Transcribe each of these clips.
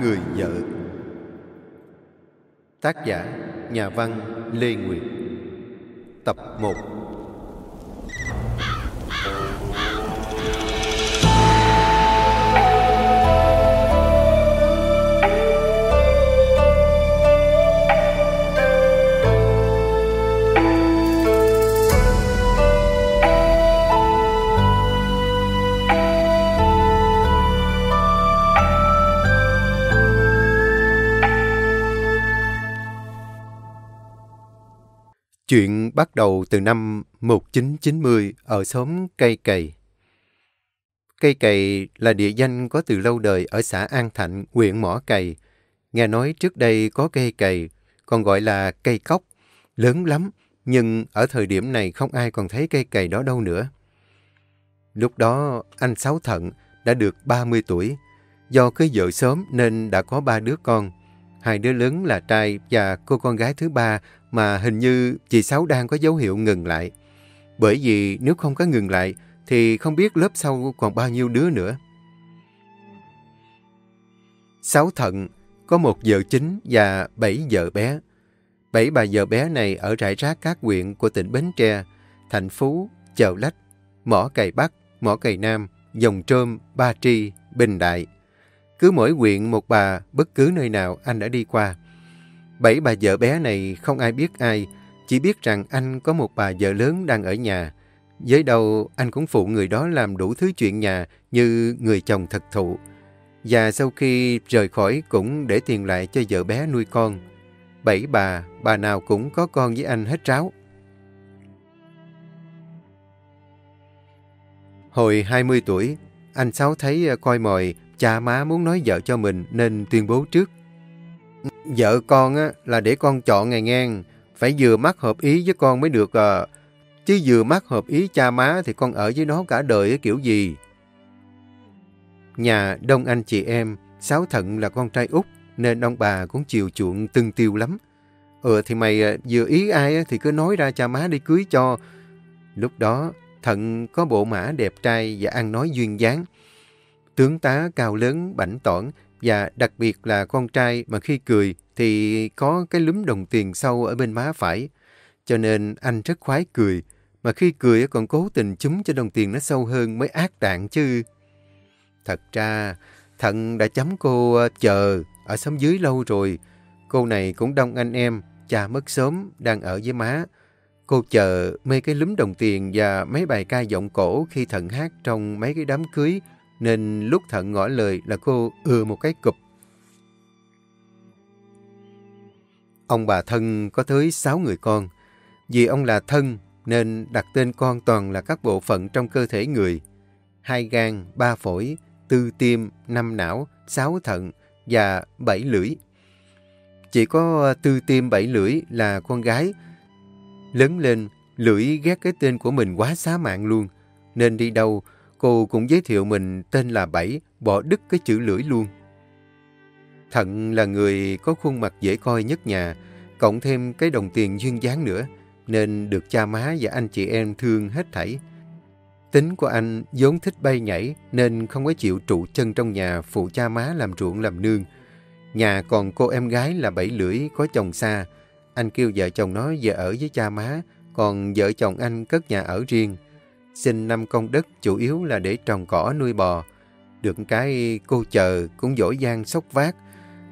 Người Vợ Tác giả Nhà văn Lê Nguyệt. Tập 1 Chuyện bắt đầu từ năm 1990 ở xóm Cây cầy, Cây cầy là địa danh có từ lâu đời ở xã An Thạnh, huyện Mỏ Cầy. Nghe nói trước đây có cây cầy, còn gọi là cây cóc, lớn lắm, nhưng ở thời điểm này không ai còn thấy cây cầy đó đâu nữa. Lúc đó anh Sáu Thận đã được 30 tuổi, do cưới vợ sớm nên đã có ba đứa con. Hai đứa lớn là trai và cô con gái thứ ba mà hình như chị Sáu đang có dấu hiệu ngừng lại. Bởi vì nếu không có ngừng lại thì không biết lớp sau còn bao nhiêu đứa nữa. Sáu thận có một vợ chính và bảy vợ bé. Bảy bà vợ bé này ở rải rác các huyện của tỉnh Bến Tre, Thành Phú, Chợ Lách, Mỏ Cày Bắc, Mỏ Cày Nam, Dòng Trôm, Ba Tri, Bình Đại. Cứ mỗi huyện một bà, bất cứ nơi nào anh đã đi qua. Bảy bà vợ bé này không ai biết ai, chỉ biết rằng anh có một bà vợ lớn đang ở nhà. Với đầu anh cũng phụ người đó làm đủ thứ chuyện nhà như người chồng thật thụ. Và sau khi rời khỏi cũng để tiền lại cho vợ bé nuôi con. Bảy bà, bà nào cũng có con với anh hết ráo. Hồi 20 tuổi, anh Sáu thấy à, coi mồi cha má muốn nói vợ cho mình nên tuyên bố trước. Vợ con á, là để con chọn ngày ngang, phải vừa mắt hợp ý với con mới được à. Chứ vừa mắt hợp ý cha má thì con ở với nó cả đời kiểu gì. Nhà đông anh chị em, Sáu Thận là con trai út nên ông bà cũng chiều chuộng từng tiêu lắm. Ừ thì mày à, vừa ý ai thì cứ nói ra cha má đi cưới cho. Lúc đó, Thận có bộ mã đẹp trai và ăn nói duyên dáng. Tướng tá cao lớn, bảnh tỏn và đặc biệt là con trai mà khi cười thì có cái lúm đồng tiền sâu ở bên má phải. Cho nên anh rất khoái cười, mà khi cười còn cố tình chúng cho đồng tiền nó sâu hơn mới ác đạn chứ. Thật ra, Thận đã chấm cô ờ, chờ ở xóm dưới lâu rồi. Cô này cũng đông anh em, cha mất sớm, đang ở với má. Cô chờ mê cái lúm đồng tiền và mấy bài ca giọng cổ khi Thận hát trong mấy cái đám cưới nên lúc Thận ngỏ lời là cô ừ một cái cụp. Ông bà thân có tới 6 người con. Vì ông là thân nên đặt tên con toàn là các bộ phận trong cơ thể người. Hai gan, ba phổi, tư tim, năm não, sáu thận và bảy lưỡi. Chỉ có ờ, tư tim bảy lưỡi là con gái. Lớn lên, lưỡi ghét cái tên của mình quá xá mạng luôn. Nên đi đâu, cô cũng giới thiệu mình tên là Bảy, bỏ đứt cái chữ lưỡi luôn. Thận là người có khuôn mặt dễ coi nhất nhà, cộng thêm cái đồng tiền duyên dáng nữa, nên được cha má và anh chị em thương hết thảy. Tính của anh vốn thích bay nhảy nên không có chịu trụ chân trong nhà phụ cha má làm ruộng làm nương. Nhà còn cô em gái là bảy lưỡi có chồng xa. Anh kêu vợ chồng nó về ở với cha má, còn vợ chồng anh cất nhà ở riêng. Xin năm công đất chủ yếu là để trồng cỏ nuôi bò. Được cái cô chờ cũng dỗi dang sốc vác.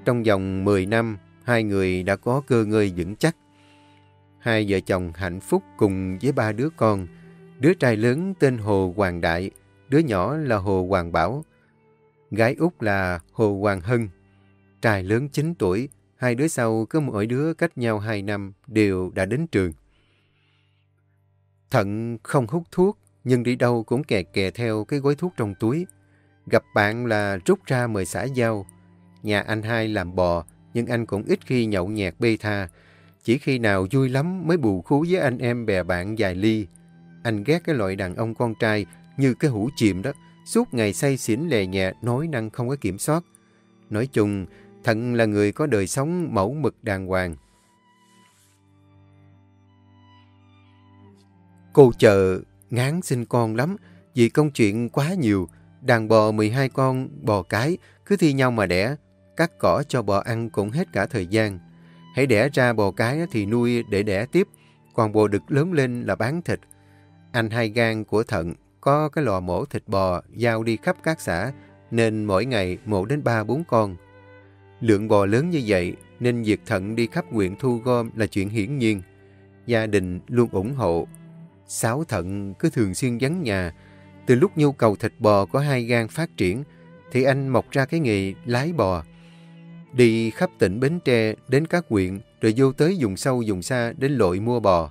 Trong vòng 10 năm, hai người đã có cơ ngơi vững chắc. Hai vợ chồng hạnh phúc cùng với ba đứa con. Đứa trai lớn tên Hồ Hoàng Đại, đứa nhỏ là Hồ Hoàng Bảo. Gái út là Hồ Hoàng Hân. Trai lớn 9 tuổi, hai đứa sau cứ mỗi đứa cách nhau 2 năm đều đã đến trường. Thận không hút thuốc, nhưng đi đâu cũng kè kè theo cái gói thuốc trong túi. Gặp bạn là rút ra mời xã giao. Nhà anh hai làm bò, nhưng anh cũng ít khi nhậu nhẹt bê tha. Chỉ khi nào vui lắm mới bù khú với anh em bè bạn vài ly. Anh ghét cái loại đàn ông con trai như cái hũ chìm đó, suốt ngày say xỉn lè nhẹ, nói năng không có kiểm soát. Nói chung, Thận là người có đời sống mẫu mực đàng hoàng. Cô chờ ngán sinh con lắm, Vì công chuyện quá nhiều, đàn bò 12 con bò cái cứ thi nhau mà đẻ, cắt cỏ cho bò ăn cũng hết cả thời gian. Hãy đẻ ra bò cái thì nuôi để đẻ tiếp, còn bò đực lớn lên là bán thịt. Anh hai gan của thận có cái lò mổ thịt bò giao đi khắp các xã, nên mỗi ngày mổ đến 3-4 con. Lượng bò lớn như vậy nên việc thận đi khắp huyện thu gom là chuyện hiển nhiên. Gia đình luôn ủng hộ. Sáu thận cứ thường xuyên vắng nhà. Từ lúc nhu cầu thịt bò có hai gan phát triển, thì anh mọc ra cái nghề lái bò. Đi khắp tỉnh Bến Tre đến các huyện, rồi vô tới dùng sâu dùng xa đến lội mua bò.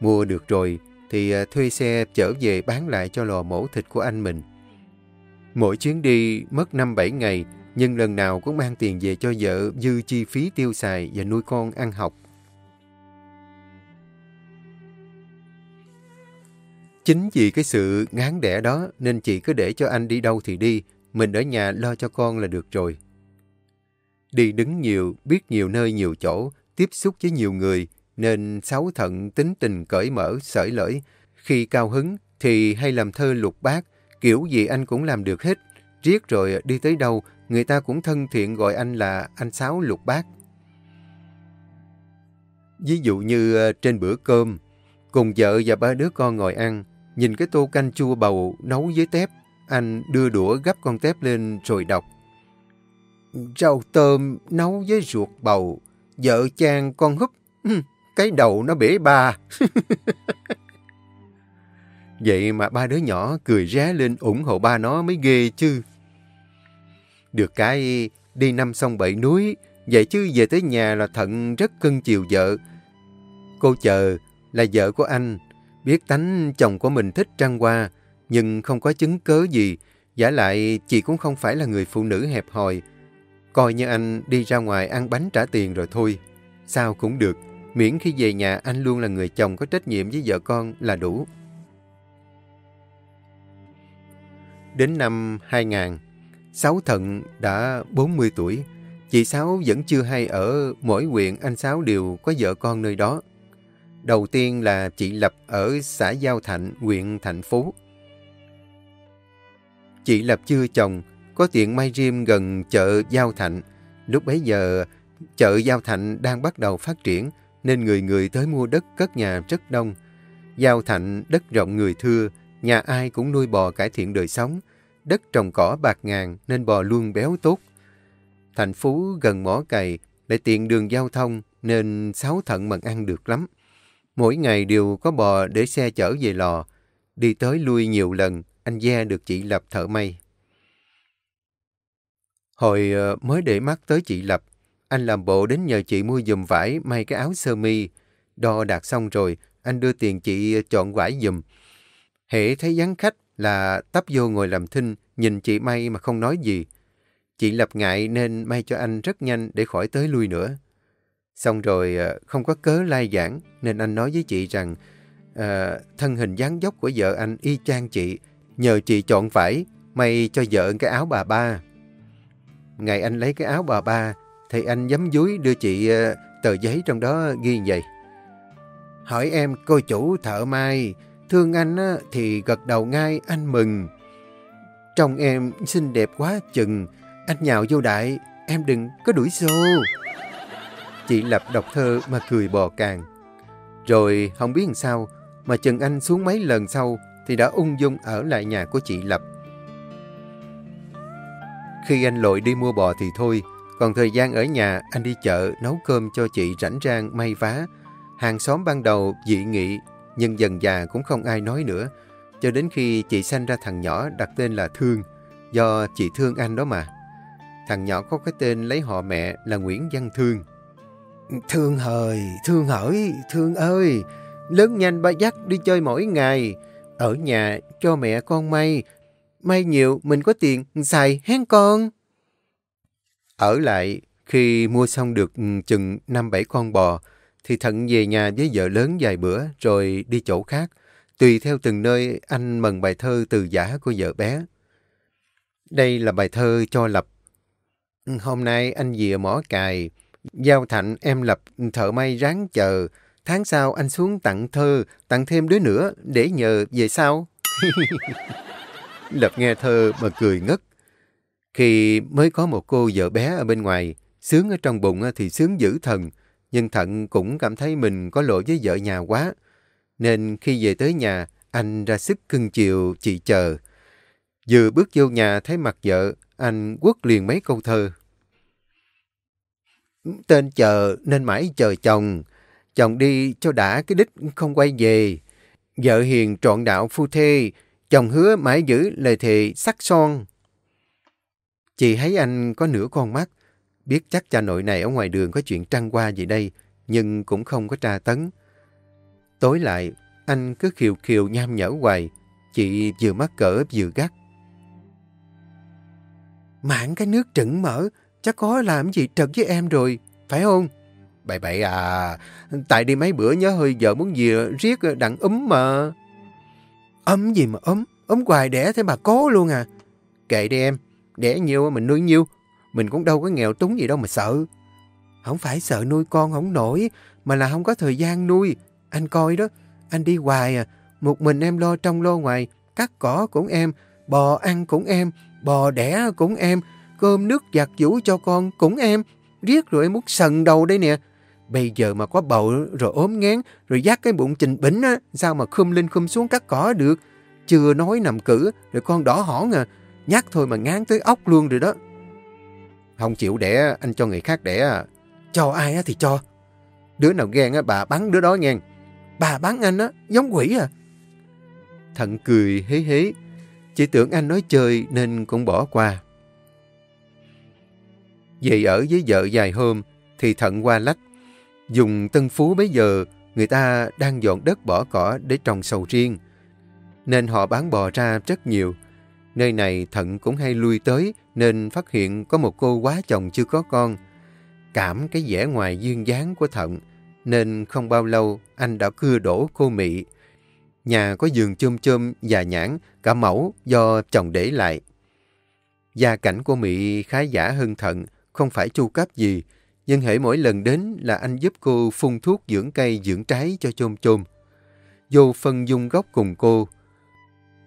Mua được rồi thì à, thuê xe chở về bán lại cho lò mổ thịt của anh mình. Mỗi chuyến đi mất 5-7 ngày, nhưng lần nào cũng mang tiền về cho vợ dư chi phí tiêu xài và nuôi con ăn học. Chính vì cái sự ngán đẻ đó nên chị cứ để cho anh đi đâu thì đi, mình ở nhà lo cho con là được rồi. Đi đứng nhiều, biết nhiều nơi nhiều chỗ, tiếp xúc với nhiều người, nên sáu thận tính tình cởi mở, sởi lởi. Khi cao hứng thì hay làm thơ lục bát, kiểu gì anh cũng làm được hết. Riết rồi đi tới đâu, người ta cũng thân thiện gọi anh là anh Sáu lục bát. Ví dụ như ờ, trên bữa cơm, cùng vợ và ba đứa con ngồi ăn, nhìn cái tô canh chua bầu nấu với tép, anh đưa đũa gấp con tép lên rồi đọc. Rau tôm nấu với ruột bầu, vợ chàng con húp, ừ, cái đầu nó bể ba. Vậy mà ba đứa nhỏ cười ré lên ủng hộ ba nó mới ghê chứ. Được cái đi năm sông bảy núi, vậy chứ về tới nhà là Thận rất cưng chiều vợ. Cô chờ là vợ của anh, biết tánh chồng của mình thích trăng hoa, nhưng không có chứng cớ gì, giả lại chị cũng không phải là người phụ nữ hẹp hòi. Coi như anh đi ra ngoài ăn bánh trả tiền rồi thôi. Sao cũng được, miễn khi về nhà anh luôn là người chồng có trách nhiệm với vợ con là đủ. Đến năm 2000, Sáu Thận đã 40 tuổi. Chị Sáu vẫn chưa hay ở mỗi huyện anh Sáu đều có vợ con nơi đó. Đầu tiên là chị Lập ở xã Giao Thạnh, huyện Thạnh Phú. Chị Lập chưa chồng, có tiệm may riêng gần chợ Giao Thạnh. Lúc bấy giờ, chợ Giao Thạnh đang bắt đầu phát triển, nên người người tới mua đất cất nhà rất đông. Giao Thạnh đất rộng người thưa, nhà ai cũng nuôi bò cải thiện đời sống, đất trồng cỏ bạc ngàn nên bò luôn béo tốt. Thành phố gần mỏ cày, lại tiện đường giao thông nên sáu thận mần ăn được lắm. Mỗi ngày đều có bò để xe chở về lò. Đi tới lui nhiều lần, anh Gia được chị Lập thợ may. Hồi ờ, mới để mắt tới chị Lập, anh làm bộ đến nhờ chị mua dùm vải may cái áo sơ mi. Đo đạt xong rồi, anh đưa tiền chị ờ, chọn vải dùm. Hệ thấy vắng khách là tấp vô ngồi làm thinh, nhìn chị may mà không nói gì. Chị Lập ngại nên may cho anh rất nhanh để khỏi tới lui nữa. Xong rồi ờ, không có cớ lai giảng nên anh nói với chị rằng uh, thân hình dáng dốc của vợ anh y chang chị, nhờ chị chọn phải may cho vợ cái áo bà ba. Ngày anh lấy cái áo bà ba thì anh giấm dúi đưa chị uh, tờ giấy trong đó ghi vậy. Hỏi em cô chủ thợ may, thương anh thì gật đầu ngay anh mừng. Trong em xinh đẹp quá chừng, anh nhào vô đại, em đừng có đuổi xô. Chị Lập đọc thơ mà cười bò càng. Rồi không biết làm sao, mà trần anh xuống mấy lần sau thì đã ung dung ở lại nhà của chị Lập. Khi anh lội đi mua bò thì thôi, còn thời gian ở nhà anh đi chợ nấu cơm cho chị rảnh rang may vá. Hàng xóm ban đầu dị nghị, nhưng dần già cũng không ai nói nữa. Cho đến khi chị sanh ra thằng nhỏ đặt tên là Thương, do chị thương anh đó mà. Thằng nhỏ có cái tên lấy họ mẹ là Nguyễn Văn Thương. Thương hời, thương hỡi, thương ơi, lớn nhanh ba dắt đi chơi mỗi ngày. Ở nhà cho mẹ con may, may nhiều mình có tiền xài hén con. Ở lại, khi mua xong được ừ, chừng 5-7 con bò, thì Thận về nhà với vợ lớn vài bữa rồi đi chỗ khác, tùy theo từng nơi anh mần bài thơ từ giả của vợ bé. Đây là bài thơ cho Lập. Ừ, hôm nay anh về mỏ cài, Giao Thạnh em Lập thợ may ráng chờ, tháng sau anh xuống tặng thơ, tặng thêm đứa nữa để nhờ về sau. Lập nghe thơ mà cười ngất. Khi mới có một cô vợ bé ở bên ngoài, sướng ở trong bụng thì sướng dữ thần, nhưng Thận cũng cảm thấy mình có lỗi với vợ nhà quá. Nên khi về tới nhà, anh ra sức cưng chiều chị chờ. Vừa bước vô nhà thấy mặt vợ, anh quất liền mấy câu thơ. Tên chờ nên mãi chờ chồng, chồng đi cho đã cái đích không quay về. Vợ hiền trọn đạo phu thê, chồng hứa mãi giữ lời thề sắc son. Chị thấy anh có nửa con mắt, biết chắc cha nội này ở ngoài đường có chuyện trăng qua gì đây, nhưng cũng không có tra tấn. Tối lại, anh cứ khiều khiều nham nhở hoài, chị vừa mắc cỡ vừa gắt. Mạng cái nước trứng mở, chắc có làm gì trật với em rồi, phải không? Bậy bậy à, tại đi mấy bữa nhớ hơi vợ muốn gì riết đặng ấm mà. Ấm gì mà ấm, ấm hoài đẻ thế bà có luôn à. Kệ đi em, đẻ nhiều mình nuôi nhiêu, mình cũng đâu có nghèo túng gì đâu mà sợ. Không phải sợ nuôi con không nổi, mà là không có thời gian nuôi. Anh coi đó, anh đi hoài à, một mình em lo trong lo ngoài, cắt cỏ cũng em, bò ăn cũng em, bò đẻ cũng em, cơm nước giặt vũ cho con cũng em, riết rồi em muốn sần đầu đây nè. Bây giờ mà có bầu rồi ốm ngán, rồi dắt cái bụng trình bỉnh á, sao mà khum lên khum xuống cắt cỏ được. Chưa nói nằm cử, rồi con đỏ hỏn à, nhắc thôi mà ngán tới ốc luôn rồi đó. Không chịu đẻ, anh cho người khác đẻ à. Cho ai thì cho. Đứa nào ghen á, bà bắn đứa đó nghe. Bà bắn anh á, giống quỷ à. Thận cười hế hế. Chỉ tưởng anh nói chơi nên cũng bỏ qua. Về ở với vợ dài hôm thì thận qua lách. Dùng tân phú bây giờ người ta đang dọn đất bỏ cỏ để trồng sầu riêng. Nên họ bán bò ra rất nhiều. Nơi này thận cũng hay lui tới nên phát hiện có một cô quá chồng chưa có con. Cảm cái vẻ ngoài duyên dáng của thận nên không bao lâu anh đã cưa đổ cô Mị. Nhà có giường chôm chôm và nhãn, cả mẫu do chồng để lại. Gia cảnh của Mị khá giả hơn thận, không phải chu cấp gì, nhưng hễ mỗi lần đến là anh giúp cô phun thuốc dưỡng cây dưỡng trái cho chôm chôm. Vô phân dung gốc cùng cô.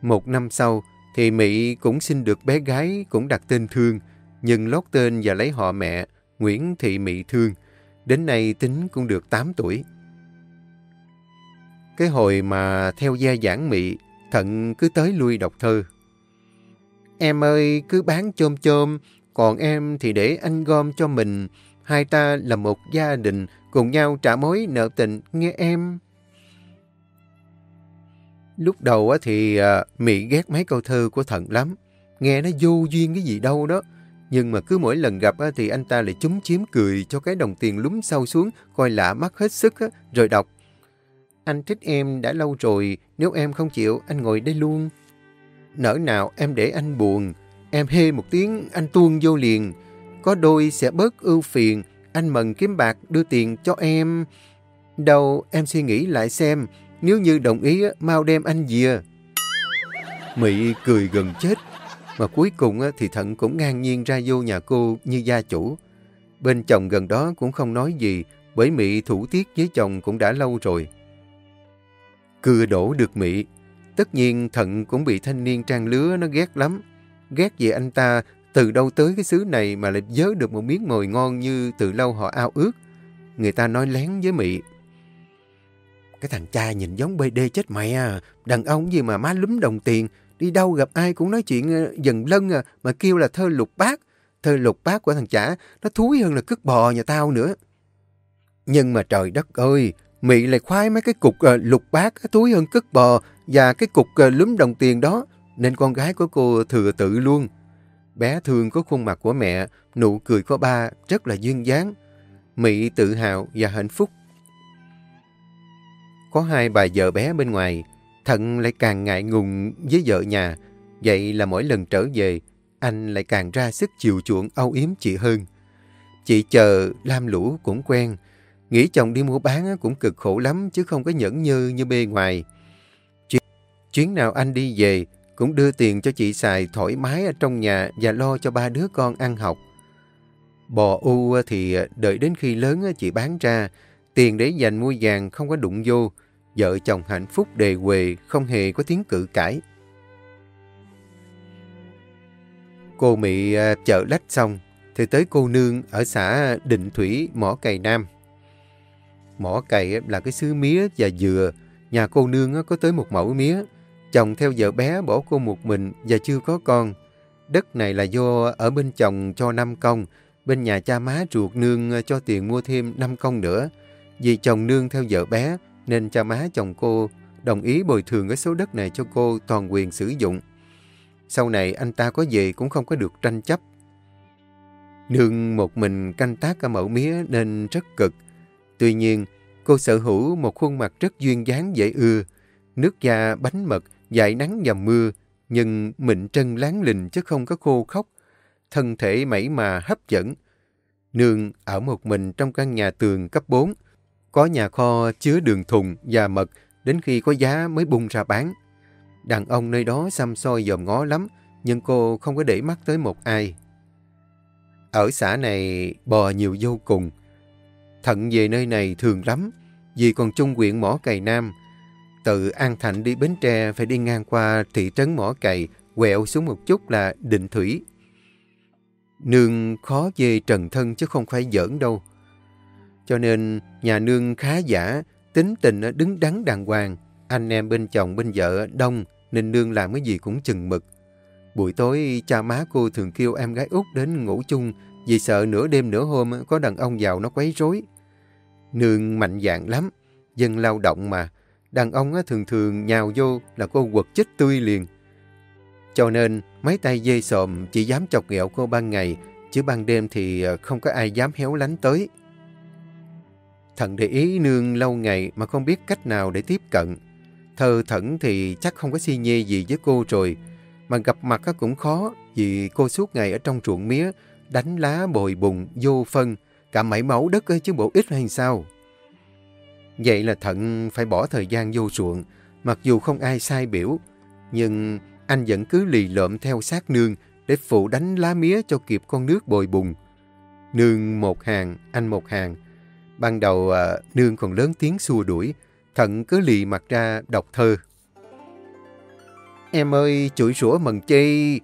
Một năm sau thì Mỹ cũng sinh được bé gái cũng đặt tên Thương, nhưng lót tên và lấy họ mẹ Nguyễn Thị Mỹ Thương. Đến nay tính cũng được 8 tuổi. Cái hồi mà theo gia giảng Mỹ, Thận cứ tới lui đọc thơ. Em ơi, cứ bán chôm chôm, còn em thì để anh gom cho mình. Hai ta là một gia đình, cùng nhau trả mối nợ tình, nghe em. Lúc đầu thì à, Mỹ ghét mấy câu thơ của Thận lắm. Nghe nó vô duyên cái gì đâu đó. Nhưng mà cứ mỗi lần gặp thì anh ta lại chúm chiếm cười cho cái đồng tiền lúm sâu xuống, coi lạ mắt hết sức, rồi đọc. Anh thích em đã lâu rồi, nếu em không chịu, anh ngồi đây luôn. Nỡ nào em để anh buồn, em hê một tiếng, anh tuôn vô liền. Có đôi sẽ bớt ưu phiền, anh mần kiếm bạc đưa tiền cho em. Đâu em suy nghĩ lại xem, nếu như đồng ý, mau đem anh về. mỹ cười gần chết, mà cuối cùng thì Thận cũng ngang nhiên ra vô nhà cô như gia chủ. Bên chồng gần đó cũng không nói gì, bởi mỹ thủ tiết với chồng cũng đã lâu rồi. Cưa đổ được mỹ tất nhiên Thận cũng bị thanh niên trang lứa nó ghét lắm. Ghét về anh ta từ đâu tới cái xứ này mà lại dớ được một miếng mồi ngon như từ lâu họ ao ước. Người ta nói lén với Mỹ. Cái thằng cha nhìn giống BD chết mẹ à. Đàn ông gì mà má lúm đồng tiền. Đi đâu gặp ai cũng nói chuyện ờ, dần lân à, mà kêu là thơ lục bát. Thơ lục bát của thằng chả nó thúi hơn là cứt bò nhà tao nữa. Nhưng mà trời đất ơi, Mỹ lại khoái mấy cái cục uh, lục bát thúi hơn cứt bò và cái cục uh, lúm đồng tiền đó. Nên con gái của cô thừa tự luôn. Bé thương có khuôn mặt của mẹ, nụ cười của ba rất là duyên dáng. mỹ tự hào và hạnh phúc có hai bà vợ bé bên ngoài, Thận lại càng ngại ngùng với vợ nhà. Vậy là mỗi lần trở về, anh lại càng ra sức chiều chuộng âu yếm chị hơn. Chị chờ, lam lũ cũng quen. Nghĩ chồng đi mua bán cũng cực khổ lắm chứ không có nhẫn như như bề ngoài. Chuyến, chuyến nào anh đi về, cũng đưa tiền cho chị xài thoải mái ở trong nhà và lo cho ba đứa con ăn học. Bò u ờ, thì ờ, đợi đến khi lớn ờ, chị bán ra, Tiền để dành mua vàng không có đụng vô. Vợ chồng hạnh phúc đề quề, không hề có tiếng cự cãi. Cô Mị chợ lách xong, thì tới cô nương ở xã Định Thủy, Mỏ Cày Nam. Mỏ Cày là cái xứ mía và dừa. Nhà cô nương có tới một mẫu mía. Chồng theo vợ bé bỏ cô một mình và chưa có con. Đất này là do ở bên chồng cho 5 công, bên nhà cha má ruột nương ờ, cho tiền mua thêm 5 công nữa. Vì chồng nương theo vợ bé, nên cha má chồng cô đồng ý bồi thường cái số đất này cho cô toàn quyền sử dụng. Sau này anh ta có về cũng không có được tranh chấp. Nương một mình canh tác ở mẫu mía nên rất cực. Tuy nhiên, cô sở hữu một khuôn mặt rất duyên dáng dễ ưa. Nước da bánh mật, dại nắng và mưa, nhưng mịn trân láng lình chứ không có khô khóc. Thân thể mẩy mà hấp dẫn. Nương ở một mình trong căn nhà tường cấp 4. Có nhà kho chứa đường thùng và mật đến khi có giá mới bung ra bán. Đàn ông nơi đó xăm soi dòm ngó lắm, nhưng cô không có để mắt tới một ai. Ở xã này bò nhiều vô cùng. Thận về nơi này thường lắm, vì còn chung quyện Mỏ Cày Nam. Từ An Thạnh đi Bến Tre phải đi ngang qua thị trấn Mỏ Cày, quẹo xuống một chút là Định Thủy. Nương khó về trần thân chứ không phải giỡn đâu. Cho nên nhà nương khá giả, tính tình đứng đắn đàng hoàng. Anh em bên chồng bên vợ đông nên nương làm cái gì cũng chừng mực. Buổi tối cha má cô thường kêu em gái út đến ngủ chung vì sợ nửa đêm nửa hôm có đàn ông vào nó quấy rối. Nương mạnh dạng lắm, dân lao động mà. Đàn ông thường thường nhào vô là cô quật chết tươi liền. Cho nên mấy tay dê sòm chỉ dám chọc ghẹo cô ban ngày, chứ ban đêm thì ờ, không có ai dám héo lánh tới. Thận để ý nương lâu ngày mà không biết cách nào để tiếp cận. Thơ thẩn thì chắc không có si nhê gì với cô rồi, mà gặp mặt cũng khó vì cô suốt ngày ở trong ruộng mía, đánh lá bồi bùng, vô phân, cả mảy máu đất chứ bộ ít hay sao. Vậy là Thận phải bỏ thời gian vô ruộng, mặc dù không ai sai biểu, nhưng anh vẫn cứ lì lợm theo sát nương để phụ đánh lá mía cho kịp con nước bồi bùng. Nương một hàng, anh một hàng. Ban đầu à, nương còn lớn tiếng xua đuổi, Thận cứ lì mặt ra đọc thơ. Em ơi, chửi rủa mần chi,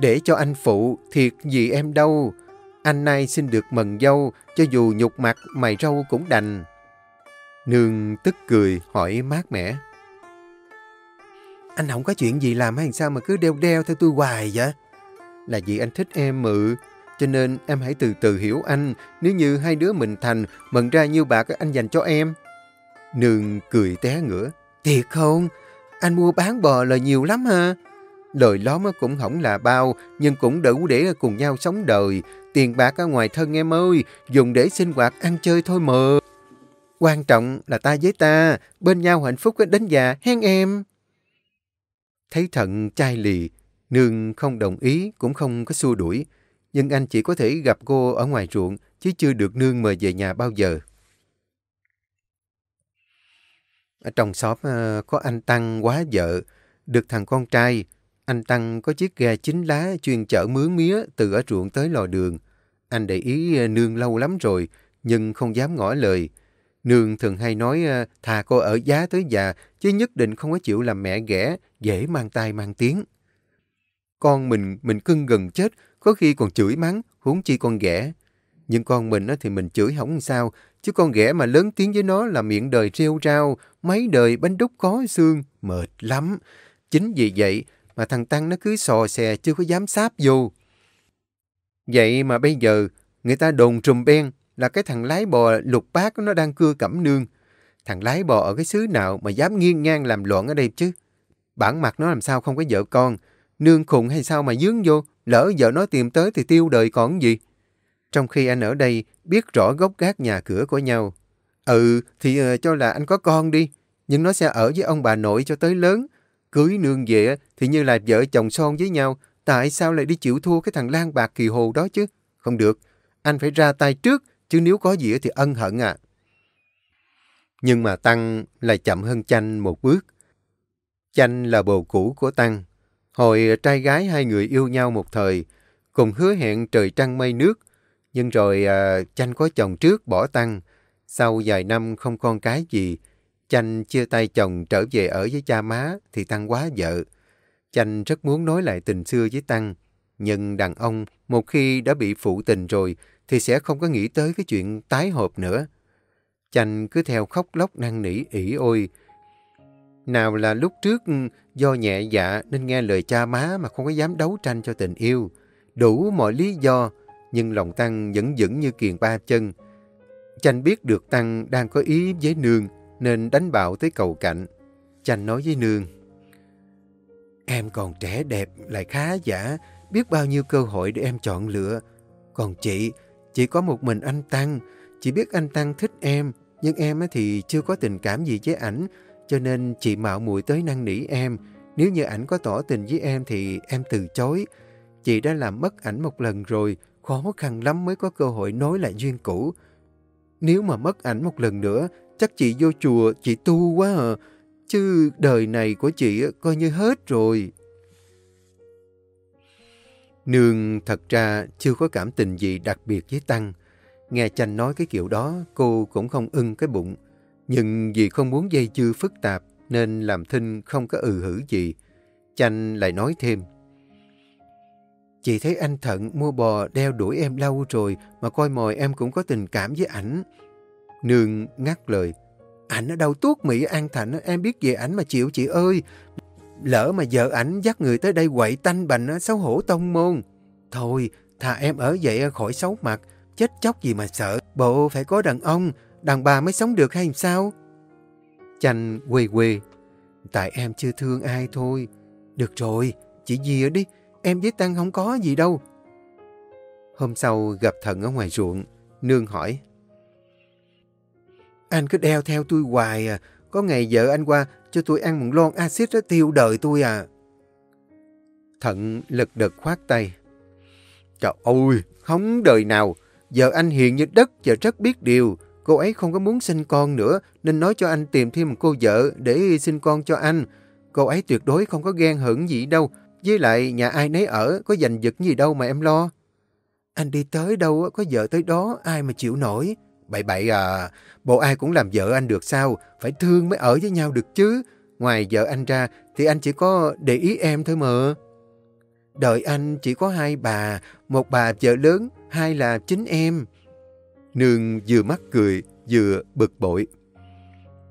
để cho anh phụ, thiệt gì em đâu. Anh nay xin được mần dâu, cho dù nhục mặt mày râu cũng đành. Nương tức cười, hỏi mát mẻ. Anh không có chuyện gì làm hay sao mà cứ đeo đeo theo tôi hoài vậy? Là vì anh thích em mự, cho nên em hãy từ từ hiểu anh. Nếu như hai đứa mình thành, mần ra nhiêu bạc anh dành cho em. Nương cười té ngửa. Thiệt không? Anh mua bán bò là nhiều lắm ha. Lời lóm cũng không là bao, nhưng cũng đủ để cùng nhau sống đời. Tiền bạc ở ngoài thân em ơi, dùng để sinh hoạt ăn chơi thôi mờ. Quan trọng là ta với ta, bên nhau hạnh phúc đến già, hen em. Thấy thận chai lì, nương không đồng ý, cũng không có xua đuổi. Nhưng anh chỉ có thể gặp cô ở ngoài ruộng, chứ chưa được nương mời về nhà bao giờ. Ở trong xóm ờ, có anh Tăng quá vợ, được thằng con trai. Anh Tăng có chiếc ghe chín lá chuyên chở mướn mía từ ở ruộng tới lò đường. Anh để ý ờ, nương lâu lắm rồi, nhưng không dám ngỏ lời. Nương thường hay nói ờ, thà cô ở giá tới già, chứ nhất định không có chịu làm mẹ ghẻ, dễ mang tai mang tiếng. Con mình, mình cưng gần chết, có khi còn chửi mắng, huống chi con ghẻ. Nhưng con mình thì mình chửi không sao, chứ con ghẻ mà lớn tiếng với nó là miệng đời rêu rao, mấy đời bánh đúc có xương, mệt lắm. Chính vì vậy mà thằng Tăng nó cứ sò xè chưa có dám sáp vô. Vậy mà bây giờ người ta đồn trùm beng là cái thằng lái bò lục bát nó đang cưa cẩm nương. Thằng lái bò ở cái xứ nào mà dám nghiêng ngang làm loạn ở đây chứ? Bản mặt nó làm sao không có vợ con? Nương khùng hay sao mà dướng vô? Lỡ vợ nó tìm tới thì tiêu đời còn gì? Trong khi anh ở đây biết rõ gốc gác nhà cửa của nhau. Ừ, thì uh, cho là anh có con đi, nhưng nó sẽ ở với ông bà nội cho tới lớn. Cưới nương về thì như là vợ chồng son với nhau, tại sao lại đi chịu thua cái thằng Lan Bạc kỳ hồ đó chứ? Không được, anh phải ra tay trước, chứ nếu có gì thì ân hận à. Nhưng mà Tăng lại chậm hơn Chanh một bước. Chanh là bồ cũ của Tăng. Hồi trai gái hai người yêu nhau một thời, cùng hứa hẹn trời trăng mây nước, nhưng rồi à, Chanh có chồng trước bỏ Tăng. Sau vài năm không con cái gì, Chanh chia tay chồng trở về ở với cha má thì Tăng quá vợ. Chanh rất muốn nói lại tình xưa với Tăng, Nhưng đàn ông, một khi đã bị phụ tình rồi, thì sẽ không có nghĩ tới cái chuyện tái hợp nữa. Chanh cứ theo khóc lóc năn nỉ ỉ ôi. Nào là lúc trước ừ, do nhẹ dạ nên nghe lời cha má mà không có dám đấu tranh cho tình yêu. Đủ mọi lý do, nhưng lòng Tăng vẫn vững như kiền ba chân. Chanh biết được Tăng đang có ý với Nương nên đánh bạo tới cầu cạnh. Chanh nói với Nương. Em còn trẻ đẹp, lại khá giả, biết bao nhiêu cơ hội để em chọn lựa. Còn chị, chỉ có một mình anh Tăng, chỉ biết anh Tăng thích em, nhưng em thì chưa có tình cảm gì với ảnh, cho nên chị mạo muội tới năn nỉ em. Nếu như ảnh có tỏ tình với em thì em từ chối. Chị đã làm mất ảnh một lần rồi, khó khăn lắm mới có cơ hội nối lại duyên cũ. Nếu mà mất ảnh một lần nữa, chắc chị vô chùa, chị tu quá à. Chứ đời này của chị coi như hết rồi. Nương thật ra chưa có cảm tình gì đặc biệt với Tăng. Nghe Chanh nói cái kiểu đó, cô cũng không ưng cái bụng. Nhưng vì không muốn dây dưa phức tạp, nên làm thinh không có ừ hử gì. Chanh lại nói thêm. Chị thấy anh Thận mua bò đeo đuổi em lâu rồi, mà coi mồi em cũng có tình cảm với ảnh. Nương ngắt lời. Ảnh ở đâu tuốt Mỹ An Thạnh, em biết về ảnh mà chịu chị ơi. Lỡ mà vợ ảnh dắt người tới đây quậy tanh bành, xấu hổ tông môn. Thôi, thà em ở vậy khỏi xấu mặt, chết chóc gì mà sợ. Bộ phải có đàn ông, đàn bà mới sống được hay sao? Chanh quê quê. Tại em chưa thương ai thôi. Được rồi, chị gì ở đi, em với Tăng không có gì đâu. Hôm sau gặp Thần ở ngoài ruộng, Nương hỏi. Anh cứ đeo theo tôi hoài à, có ngày vợ anh qua cho tôi ăn một lon axit đó tiêu đời tôi à. Thận lật đật khoát tay. Trời ơi, không đời nào. Giờ anh hiền như đất và rất biết điều. Cô ấy không có muốn sinh con nữa nên nói cho anh tìm thêm một cô vợ để sinh con cho anh. Cô ấy tuyệt đối không có ghen hận gì đâu. Với lại nhà ai nấy ở có giành giật gì đâu mà em lo. Anh đi tới đâu có vợ tới đó ai mà chịu nổi. Bậy bậy à, bộ ai cũng làm vợ anh được sao? Phải thương mới ở với nhau được chứ. Ngoài vợ anh ra thì anh chỉ có để ý em thôi mà. Đợi anh chỉ có hai bà, một bà vợ lớn, hai là chính em. Nương vừa mắc cười, vừa bực bội.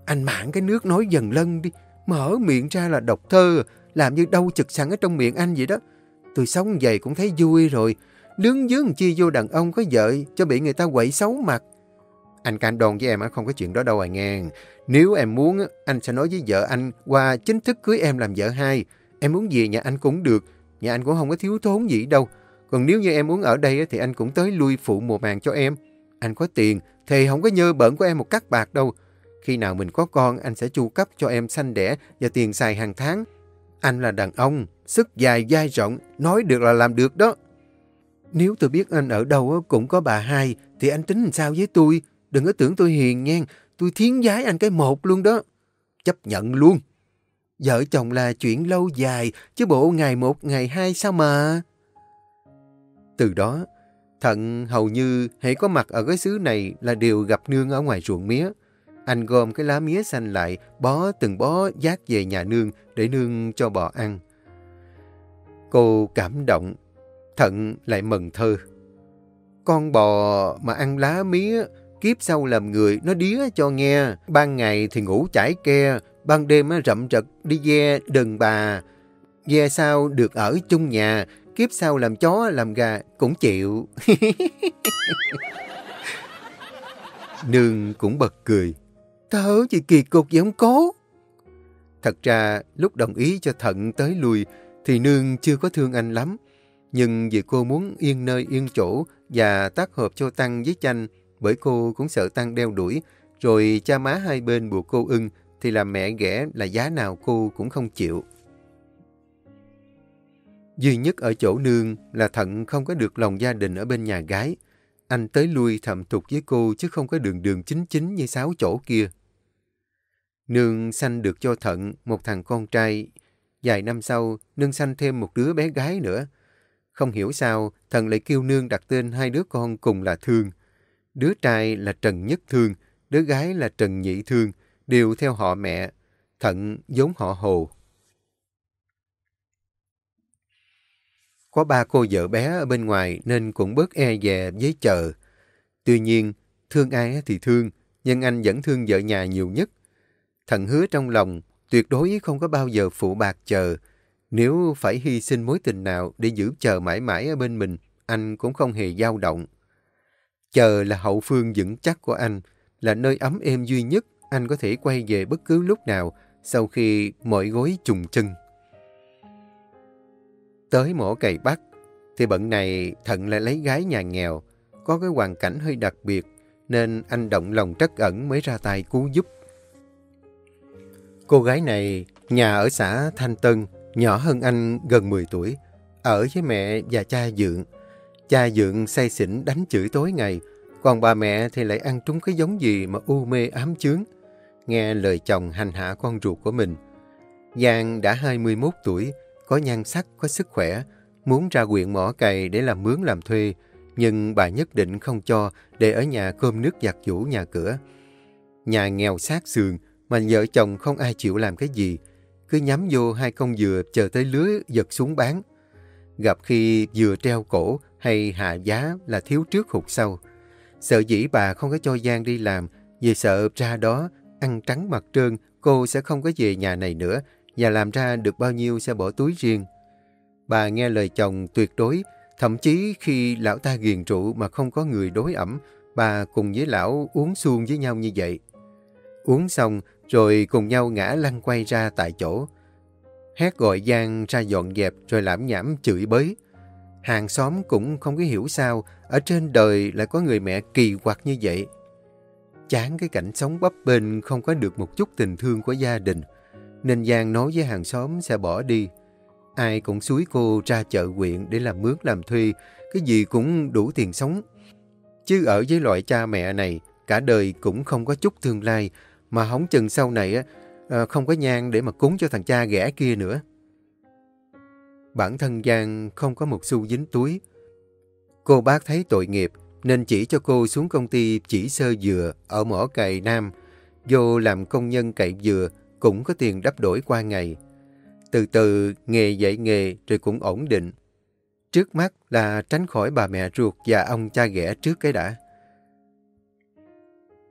Anh mãn cái nước nói dần lân đi, mở miệng ra là độc thơ, làm như đâu chực sẵn ở trong miệng anh vậy đó. Tôi sống vậy cũng thấy vui rồi, đứng dướng chi vô đàn ông có vợ cho bị người ta quậy xấu mặt. Anh can đòn với em không có chuyện đó đâu à nghe. Nếu em muốn, anh sẽ nói với vợ anh qua chính thức cưới em làm vợ hai. Em muốn gì nhà anh cũng được. Nhà anh cũng không có thiếu thốn gì đâu. Còn nếu như em muốn ở đây thì anh cũng tới lui phụ mùa màng cho em. Anh có tiền thì không có nhơ bẩn của em một cắt bạc đâu. Khi nào mình có con, anh sẽ chu cấp cho em sanh đẻ và tiền xài hàng tháng. Anh là đàn ông, sức dài dai rộng, nói được là làm được đó. Nếu tôi biết anh ở đâu cũng có bà hai, thì anh tính làm sao với tôi? Đừng có tưởng tôi hiền nha, tôi thiến giái anh cái một luôn đó. Chấp nhận luôn. Vợ chồng là chuyện lâu dài, chứ bộ ngày một, ngày hai sao mà. Từ đó, Thận hầu như hãy có mặt ở cái xứ này là đều gặp nương ở ngoài ruộng mía. Anh gom cái lá mía xanh lại, bó từng bó giác về nhà nương để nương cho bò ăn. Cô cảm động Thận lại mừng thơ. Con bò mà ăn lá mía, kiếp sau làm người nó đía cho nghe. Ban ngày thì ngủ chải ke, ban đêm rậm rật đi ve đần bà. Ve sao được ở chung nhà, kiếp sau làm chó làm gà cũng chịu. Nương cũng bật cười. Thở chị kỳ cục gì không cố. Thật ra lúc đồng ý cho Thận tới lui thì Nương chưa có thương anh lắm. Nhưng vì cô muốn yên nơi yên chỗ và tác hợp cho Tăng với Chanh, bởi cô cũng sợ Tăng đeo đuổi, rồi cha má hai bên buộc cô ưng, thì làm mẹ ghẻ là giá nào cô cũng không chịu. Duy nhất ở chỗ nương là Thận không có được lòng gia đình ở bên nhà gái. Anh tới lui thầm tục với cô chứ không có đường đường chính chính như sáu chỗ kia. Nương sanh được cho Thận một thằng con trai. Vài năm sau, nương sanh thêm một đứa bé gái nữa. Không hiểu sao, thần lại kêu nương đặt tên hai đứa con cùng là Thương. Đứa trai là Trần Nhất Thương, đứa gái là Trần Nhị Thương, đều theo họ mẹ, thận giống họ Hồ. Có ba cô vợ bé ở bên ngoài nên cũng bớt e dè với chờ. Tuy nhiên, thương ai thì thương, nhưng anh vẫn thương vợ nhà nhiều nhất. Thận hứa trong lòng, tuyệt đối không có bao giờ phụ bạc chờ. Nếu phải hy sinh mối tình nào để giữ chờ mãi mãi ở bên mình, anh cũng không hề dao động. Chờ là hậu phương vững chắc của anh, là nơi ấm êm duy nhất anh có thể quay về bất cứ lúc nào sau khi mỏi gối trùng chân. Tới mổ cày bắt, thì bận này Thận lại lấy gái nhà nghèo, có cái hoàn cảnh hơi đặc biệt, nên anh động lòng trắc ẩn mới ra tay cứu giúp. Cô gái này, nhà ở xã Thanh Tân, nhỏ hơn anh gần 10 tuổi, ở với mẹ và cha dượng. Cha dượng say xỉn đánh chửi tối ngày, còn bà mẹ thì lại ăn trúng cái giống gì mà u mê ám chướng. Nghe lời chồng hành hạ con ruột của mình. Giang đã 21 tuổi, có nhan sắc, có sức khỏe, muốn ra quyện mỏ cày để làm mướn làm thuê, nhưng bà nhất định không cho để ở nhà cơm nước giặt giũ nhà cửa. Nhà nghèo sát sườn, mà vợ chồng không ai chịu làm cái gì, cứ nhắm vô hai con dừa chờ tới lứa giật xuống bán. Gặp khi dừa treo cổ hay hạ giá là thiếu trước hụt sau. Sợ dĩ bà không có cho Giang đi làm, vì sợ ra đó ăn trắng mặt trơn, cô sẽ không có về nhà này nữa và làm ra được bao nhiêu sẽ bỏ túi riêng. Bà nghe lời chồng tuyệt đối, thậm chí khi lão ta ghiền trụ mà không có người đối ẩm, bà cùng với lão uống xuông với nhau như vậy. Uống xong, rồi cùng nhau ngã lăn quay ra tại chỗ. Hét gọi Giang ra dọn dẹp rồi lãm nhảm chửi bới. Hàng xóm cũng không có hiểu sao, ở trên đời lại có người mẹ kỳ quặc như vậy. Chán cái cảnh sống bấp bênh không có được một chút tình thương của gia đình, nên Giang nói với hàng xóm sẽ bỏ đi. Ai cũng suối cô ra chợ huyện để làm mướn làm thuê, cái gì cũng đủ tiền sống. Chứ ở với loại cha mẹ này, cả đời cũng không có chút tương lai, mà hóng chừng sau này ờ, không có nhang để mà cúng cho thằng cha ghẻ kia nữa. Bản thân Giang không có một xu dính túi. Cô bác thấy tội nghiệp nên chỉ cho cô xuống công ty chỉ sơ dừa ở mỏ cày Nam. Vô làm công nhân cày dừa cũng có tiền đắp đổi qua ngày. Từ từ nghề dạy nghề rồi cũng ổn định. Trước mắt là tránh khỏi bà mẹ ruột và ông cha ghẻ trước cái đã.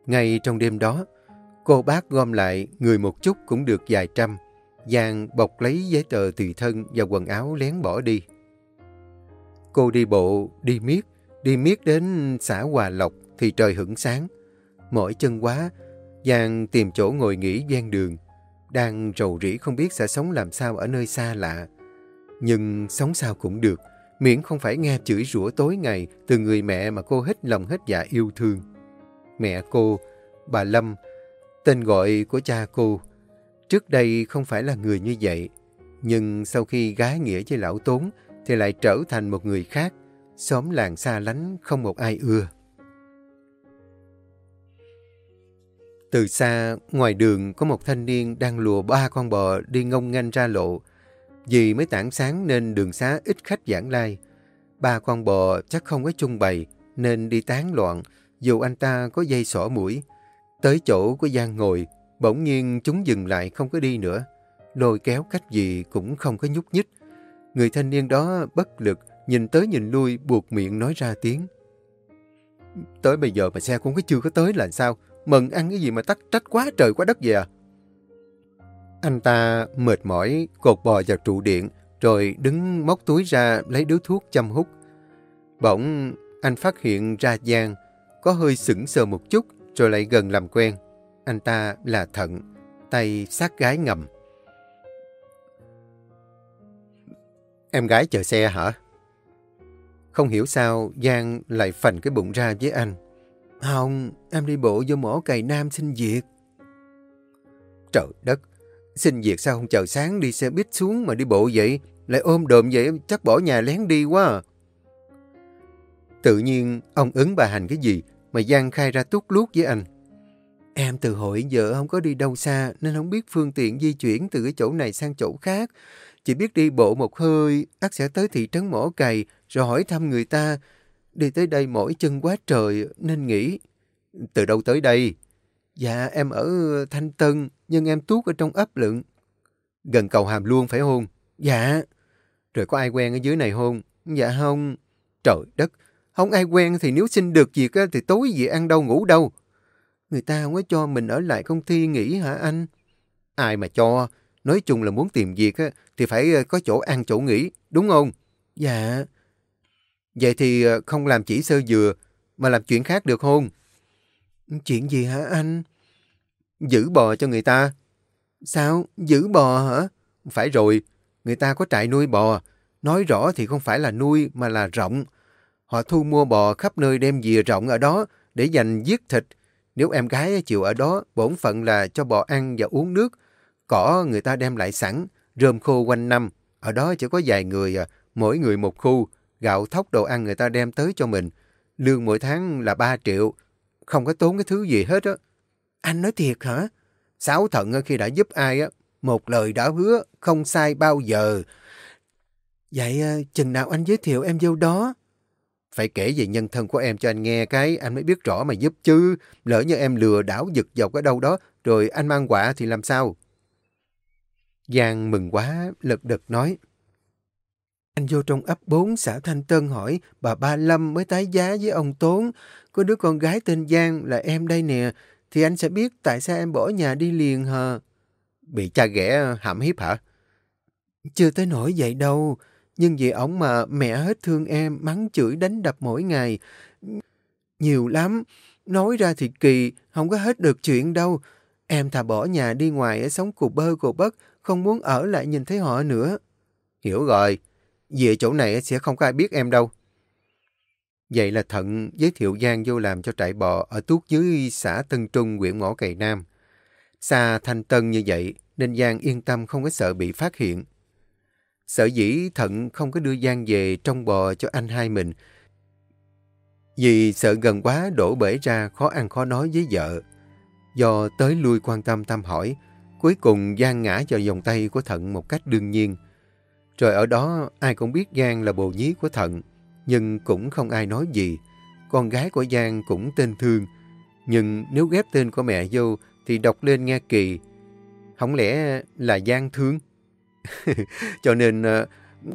Ngay trong đêm đó, cô bác gom lại người một chút cũng được vài trăm. Giang bọc lấy giấy tờ tùy thân và quần áo lén bỏ đi. Cô đi bộ, đi miết, đi miết đến xã Hòa Lộc thì trời hửng sáng. Mỏi chân quá, Giang tìm chỗ ngồi nghỉ gian đường. Đang rầu rĩ không biết sẽ sống làm sao ở nơi xa lạ. Nhưng sống sao cũng được, miễn không phải nghe chửi rủa tối ngày từ người mẹ mà cô hết lòng hết dạ yêu thương. Mẹ cô, bà Lâm, tên gọi của cha cô, trước đây không phải là người như vậy. Nhưng sau khi gái nghĩa với lão Tốn thì lại trở thành một người khác, xóm làng xa lánh không một ai ưa. Từ xa, ngoài đường có một thanh niên đang lùa ba con bò đi ngông nganh ra lộ. Vì mới tảng sáng nên đường xá ít khách giảng lai. Ba con bò chắc không có chung bày nên đi tán loạn dù anh ta có dây sỏ mũi. Tới chỗ của Giang ngồi, bỗng nhiên chúng dừng lại không có đi nữa. Lôi kéo cách gì cũng không có nhúc nhích. Người thanh niên đó bất lực, nhìn tới nhìn lui buộc miệng nói ra tiếng. Tới bây giờ mà xe cũng có chưa có tới là sao? mần ăn cái gì mà tắc trách quá trời quá đất vậy à? Anh ta mệt mỏi, cột bò vào trụ điện, rồi đứng móc túi ra lấy điếu thuốc chăm hút. Bỗng anh phát hiện ra Giang, có hơi sững sờ một chút, rồi lại gần làm quen. Anh ta là Thận, tay sát gái ngầm. Em gái chờ xe hả? Không hiểu sao Giang lại phành cái bụng ra với anh. Không, em đi bộ vô mỏ cày nam xin việc. Trời đất, xin việc sao không chờ sáng đi xe buýt xuống mà đi bộ vậy? Lại ôm đồm vậy chắc bỏ nhà lén đi quá à. Tự nhiên ông ứng bà hành cái gì mà Giang khai ra tút lút với anh. Em từ hội giờ không có đi đâu xa nên không biết phương tiện di chuyển từ cái chỗ này sang chỗ khác. Chỉ biết đi bộ một hơi, ắt sẽ tới thị trấn mỏ cày rồi hỏi thăm người ta. Đi tới đây mỏi chân quá trời nên nghĩ. Từ đâu tới đây? Dạ em ở Thanh Tân nhưng em tuốt ở trong ấp lượng. Gần cầu Hàm luôn phải không? Dạ. Rồi có ai quen ở dưới này không? Dạ không. Trời đất, không ai quen thì nếu xin được việc thì tối gì ăn đâu ngủ đâu. Người ta không có cho mình ở lại công ty nghỉ hả anh? Ai mà cho, nói chung là muốn tìm việc thì phải ờ, có chỗ ăn chỗ nghỉ, đúng không? Dạ. Vậy thì ờ, không làm chỉ sơ dừa, mà làm chuyện khác được không? Chuyện gì hả anh? Giữ bò cho người ta. Sao? Giữ bò hả? Phải rồi, người ta có trại nuôi bò. Nói rõ thì không phải là nuôi mà là rộng. Họ thu mua bò khắp nơi đem về rộng ở đó để dành giết thịt. Nếu em gái chịu ở đó, bổn phận là cho bò ăn và uống nước. Cỏ người ta đem lại sẵn, rơm khô quanh năm. Ở đó chỉ có vài người, à, mỗi người một khu. Gạo thóc đồ ăn người ta đem tới cho mình. Lương mỗi tháng là 3 triệu. Không có tốn cái thứ gì hết á. Anh nói thiệt hả? Sáu thận khi đã giúp ai á, một lời đã hứa, không sai bao giờ. Vậy à, chừng nào anh giới thiệu em vô đó? Phải kể về nhân thân của em cho anh nghe cái, anh mới biết rõ mà giúp chứ. Lỡ như em lừa đảo giật vào cái đâu đó, rồi anh mang quả thì làm sao? Giang mừng quá, lật đật nói. Anh vô trong ấp 4 xã Thanh Tân hỏi bà Ba Lâm mới tái giá với ông Tốn. Có đứa con gái tên Giang là em đây nè, thì anh sẽ biết tại sao em bỏ nhà đi liền hờ. Bị cha ghẻ hãm hiếp hả? Chưa tới nổi vậy đâu. Nhưng vì ổng mà mẹ hết thương em, mắng chửi đánh đập mỗi ngày. Nhiều lắm. Nói ra thì kỳ, không có hết được chuyện đâu. Em thà bỏ nhà đi ngoài sống cục bơ cục bất, không muốn ở lại nhìn thấy họ nữa. Hiểu rồi. Về chỗ này sẽ không có ai biết em đâu. Vậy là Thận giới thiệu Giang vô làm cho trại bò ở tuốt dưới xã Tân Trung, huyện Ngõ Cày Nam. Xa thanh tân như vậy, nên Giang yên tâm không có sợ bị phát hiện. Sở dĩ Thận không có đưa Giang về trong bò cho anh hai mình, vì sợ gần quá đổ bể ra khó ăn khó nói với vợ. Do tới lui quan tâm thăm hỏi, cuối cùng Giang ngã vào vòng tay của Thận một cách đương nhiên. Rồi ở đó ai cũng biết Giang là bồ nhí của Thận, nhưng cũng không ai nói gì. Con gái của Giang cũng tên Thương, nhưng nếu ghép tên của mẹ vô thì đọc lên nghe kỳ. Không lẽ là Giang Thương? Cho nên ờ,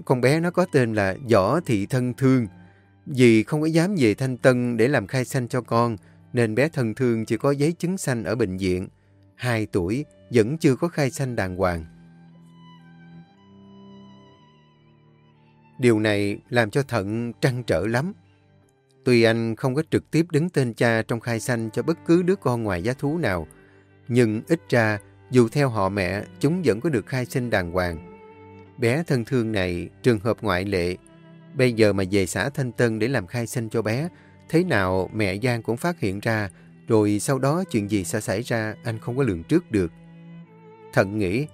con bé nó có tên là Võ Thị Thân Thương. Vì không có dám về Thanh Tân để làm khai sanh cho con, nên bé Thân Thương chỉ có giấy chứng sanh ở bệnh viện. Hai tuổi, vẫn chưa có khai sanh đàng hoàng. Điều này làm cho Thận trăn trở lắm. Tuy anh không có trực tiếp đứng tên cha trong khai sanh cho bất cứ đứa con ngoài giá thú nào, nhưng ít ra, dù theo họ mẹ, chúng vẫn có được khai sinh đàng hoàng. Bé thân thương này, trường hợp ngoại lệ, bây giờ mà về xã Thanh Tân để làm khai sinh cho bé, thế nào mẹ Giang cũng phát hiện ra, rồi sau đó chuyện gì sẽ xảy ra anh không có lường trước được. Thận nghĩ,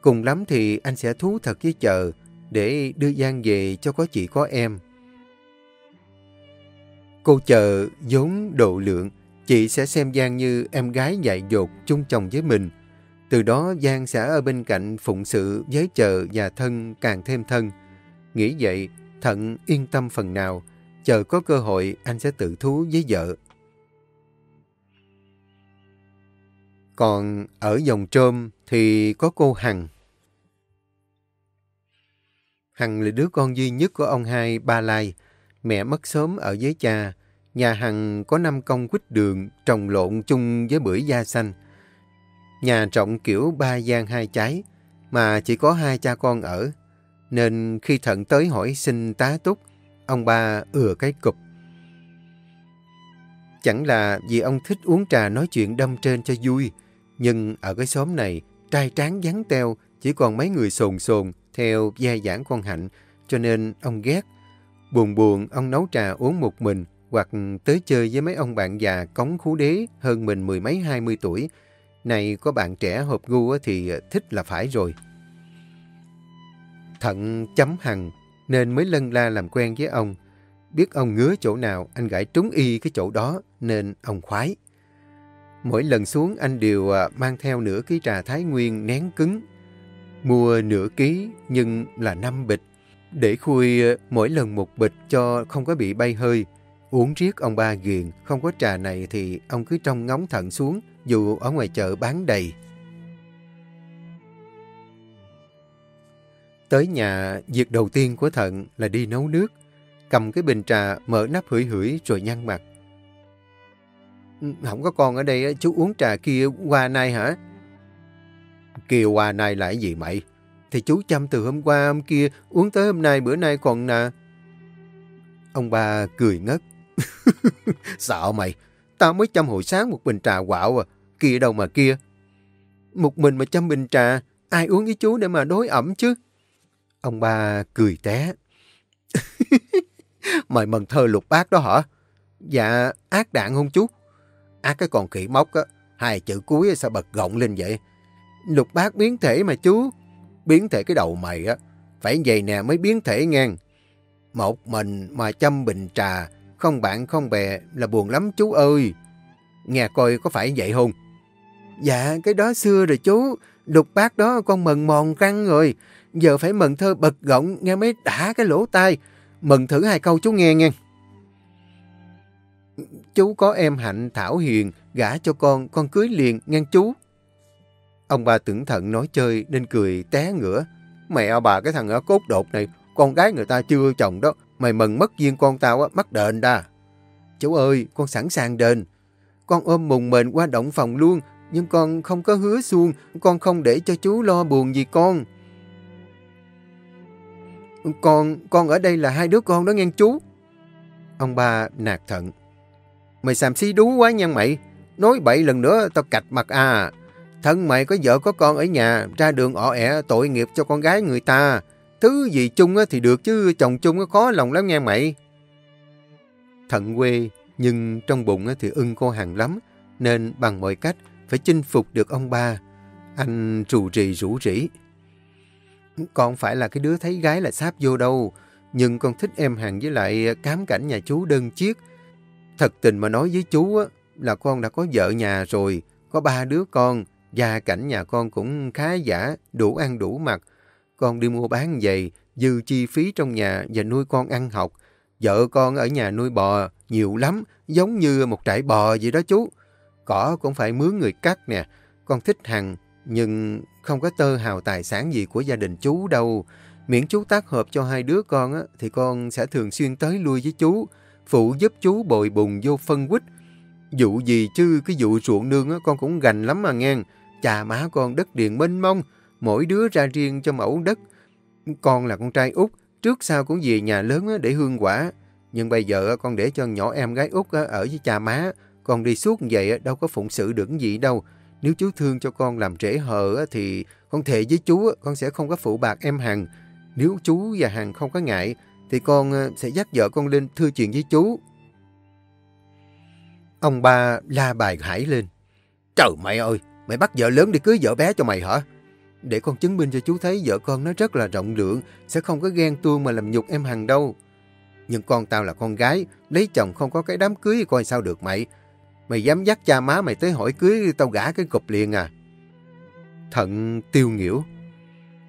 cùng lắm thì anh sẽ thú thật với chờ, để đưa Giang về cho có chị có em. Cô chờ vốn độ lượng, chị sẽ xem Giang như em gái dạy dột chung chồng với mình. Từ đó Giang sẽ ở bên cạnh phụng sự với chờ và thân càng thêm thân. Nghĩ vậy, Thận yên tâm phần nào, chờ có cơ hội anh sẽ tự thú với vợ. Còn ở dòng trôm thì có cô Hằng. Hằng là đứa con duy nhất của ông hai Ba Lai. Mẹ mất sớm ở với cha. Nhà Hằng có năm công quýt đường trồng lộn chung với bưởi da xanh. Nhà trọng kiểu ba gian hai trái, mà chỉ có hai cha con ở. Nên khi thận tới hỏi xin tá túc, ông ba ừa cái cục. Chẳng là vì ông thích uống trà nói chuyện đâm trên cho vui, nhưng ở cái xóm này, trai tráng vắng teo, chỉ còn mấy người sồn sồn, theo gia giảng con Hạnh, cho nên ông ghét. Buồn buồn, ông nấu trà uống một mình, hoặc tới chơi với mấy ông bạn già cống khú đế hơn mình mười mấy hai mươi tuổi. Này có bạn trẻ hợp gu thì ờ, thích là phải rồi. Thận chấm hằng nên mới lân la làm quen với ông. Biết ông ngứa chỗ nào, anh gãi trúng y cái chỗ đó nên ông khoái. Mỗi lần xuống anh đều ờ, mang theo nửa ký trà Thái Nguyên nén cứng Mua nửa ký nhưng là năm bịch. Để khui ờ, mỗi lần một bịch cho không có bị bay hơi. Uống riết ông ba ghiền, không có trà này thì ông cứ trong ngóng thận xuống dù ở ngoài chợ bán đầy. Tới nhà, việc đầu tiên của Thận là đi nấu nước. Cầm cái bình trà, mở nắp hửi hửi rồi nhăn mặt. Ừ, không có con ở đây, chú uống trà kia qua nay hả? Kia qua nay là cái gì mày? Thì chú chăm từ hôm qua hôm kia, uống tới hôm nay bữa nay còn nè. Ông ba cười ngất. Sợ mày, tao mới chăm hồi sáng một bình trà quạo à, kia đâu mà kia. Một mình mà chăm bình trà, ai uống với chú để mà đối ẩm chứ? Ông ba cười té. mời mần thơ lục bác đó hả? Dạ, ác đạn không chú? Ác cái còn khỉ mốc á, hai chữ cuối sao bật gọng lên vậy? Lục bác biến thể mà chú. Biến thể cái đầu mày á, phải vậy nè mới biến thể ngang. Một mình mà chăm bình trà, không bạn không bè là buồn lắm chú ơi. Nghe coi có phải vậy không? Dạ, cái đó xưa rồi chú. Lục bát đó con mần mòn răng rồi. Giờ phải mần thơ bật gọng nghe mới đã cái lỗ tai. Mần thử hai câu chú nghe nghe. Chú có em Hạnh Thảo Hiền, gả cho con, con cưới liền, nghe chú. Ông bà tưởng thận nói chơi nên cười té ngửa. Mẹ bà cái thằng ở cốt đột này, con gái người ta chưa chồng đó, mày mừng mất duyên con tao á, mắc đền đa. Chú ơi, con sẵn sàng đền. Con ôm mùng mền qua động phòng luôn, nhưng con không có hứa xuông, con không để cho chú lo buồn gì con. Con, con ở đây là hai đứa con đó nghe chú. Ông ba nạt thận. Mày xàm xí đú quá nha mày. Nói bậy lần nữa tao cạch mặt à. Thân mày có vợ có con ở nhà, ra đường ọ ẻ tội nghiệp cho con gái người ta. Thứ gì chung thì được chứ chồng chung khó lòng lắm nghe mày. Thận quê, nhưng trong bụng thì ưng cô hàng lắm, nên bằng mọi cách phải chinh phục được ông ba. Anh rù rì rủ rỉ. Con phải là cái đứa thấy gái là sáp vô đâu, nhưng con thích em hàng với lại cám cảnh nhà chú đơn chiếc. Thật tình mà nói với chú á, là con đã có vợ nhà rồi, có ba đứa con, gia cảnh nhà con cũng khá giả, đủ ăn đủ mặc. Con đi mua bán giày, dư chi phí trong nhà và nuôi con ăn học. Vợ con ở nhà nuôi bò nhiều lắm, giống như một trại bò vậy đó chú. Cỏ cũng phải mướn người cắt nè. Con thích Hằng, nhưng không có tơ hào tài sản gì của gia đình chú đâu. Miễn chú tác hợp cho hai đứa con á, thì con sẽ thường xuyên tới lui với chú, phụ giúp chú bồi bùng vô phân quýt. Dụ gì chứ cái vụ ruộng nương á, con cũng gành lắm mà nghe. Cha má con đất điện mênh mông, mỗi đứa ra riêng cho mẫu đất. Con là con trai út, trước sau cũng về nhà lớn để hương quả. Nhưng bây giờ con để cho nhỏ em gái út ở với cha má, con đi suốt vậy đâu có phụng sự được gì đâu. Nếu chú thương cho con làm trễ hờ thì con thề với chú con sẽ không có phụ bạc em Hằng. Nếu chú và Hằng không có ngại thì con ờ, sẽ dắt vợ con lên thưa chuyện với chú. Ông ba la bài hải lên. Trời mày ơi, mày bắt vợ lớn đi cưới vợ bé cho mày hả? Để con chứng minh cho chú thấy vợ con nó rất là rộng lượng, sẽ không có ghen tuông mà làm nhục em Hằng đâu. Nhưng con tao là con gái, lấy chồng không có cái đám cưới coi sao được mày. Mày dám dắt cha má mày tới hỏi cưới tao gả cái cục liền à? Thận tiêu nghỉu.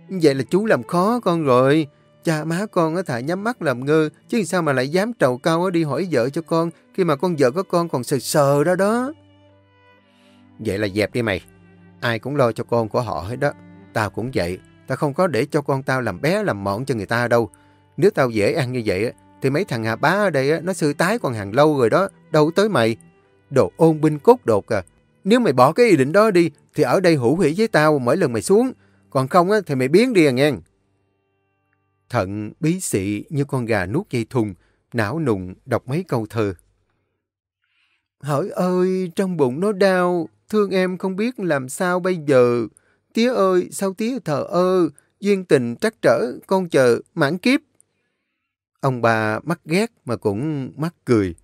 Vậy là chú làm khó con rồi. Cha má con á thà nhắm mắt làm ngơ, chứ sao mà lại dám trầu cao đi hỏi vợ cho con khi mà con vợ có con còn sờ sờ đó đó. Vậy là dẹp đi mày. Ai cũng lo cho con của họ hết đó. Tao cũng vậy. Tao không có để cho con tao làm bé làm mọn cho người ta đâu. Nếu tao dễ ăn như vậy thì mấy thằng Hà Bá ở đây nó sư tái còn hàng lâu rồi đó. Đâu tới mày. Đồ ôn binh cốt đột à. Nếu mày bỏ cái ý định đó đi thì ở đây hữu hủy với tao mỗi lần mày xuống. Còn không á thì mày biến đi à nghe. Thận bí xị như con gà nuốt dây thùng, não nùng đọc mấy câu thơ. Hỡi ơi, trong bụng nó đau, thương em không biết làm sao bây giờ. Tía ơi, sao tía thờ ơ, duyên tình trắc trở, con chờ, mãn kiếp. Ông bà mắc ghét mà cũng mắc cười.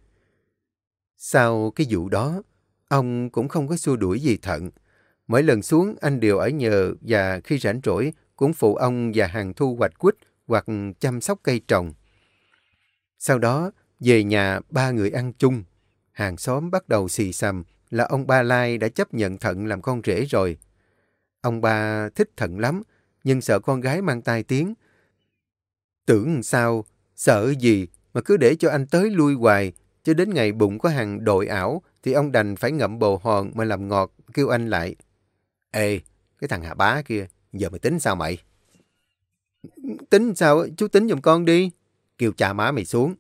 Sau cái vụ đó, ông cũng không có xua đuổi gì thận. Mỗi lần xuống anh đều ở nhờ và khi rảnh rỗi cũng phụ ông và hàng thu hoạch quýt hoặc chăm sóc cây trồng. Sau đó, về nhà ba người ăn chung. Hàng xóm bắt đầu xì xầm là ông ba Lai đã chấp nhận Thận làm con rể rồi. Ông ba thích Thận lắm, nhưng sợ con gái mang tai tiếng. Tưởng sao, sợ gì mà cứ để cho anh tới lui hoài, cho đến ngày bụng có hàng đội ảo thì ông đành phải ngậm bồ hòn mà làm ngọt, kêu anh lại. Ê, cái thằng Hà Bá kia, giờ mày tính sao mày? Tính sao, chú tính giùm con đi. Kêu cha má mày xuống.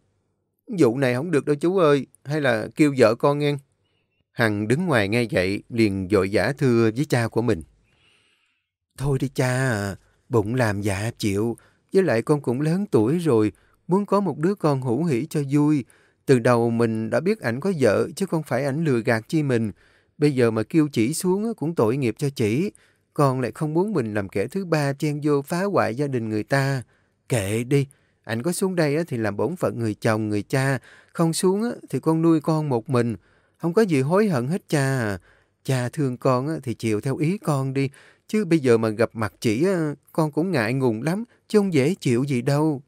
Vụ này không được đâu chú ơi, hay là kêu vợ con nghe. Hằng đứng ngoài nghe vậy, liền dội giả thưa với cha của mình. Thôi đi cha à, bụng làm dạ chịu, với lại con cũng lớn tuổi rồi, muốn có một đứa con hữu hỷ cho vui. Từ đầu mình đã biết ảnh có vợ, chứ không phải ảnh lừa gạt chi mình. Bây giờ mà kêu chỉ xuống cũng tội nghiệp cho chỉ. Con lại không muốn mình làm kẻ thứ ba chen vô phá hoại gia đình người ta. Kệ đi, ảnh có xuống đây thì làm bổn phận người chồng, người cha. Không xuống thì con nuôi con một mình. Không có gì hối hận hết cha à. Cha thương con thì chịu theo ý con đi. Chứ bây giờ mà gặp mặt chỉ con cũng ngại ngùng lắm, chứ không dễ chịu gì đâu.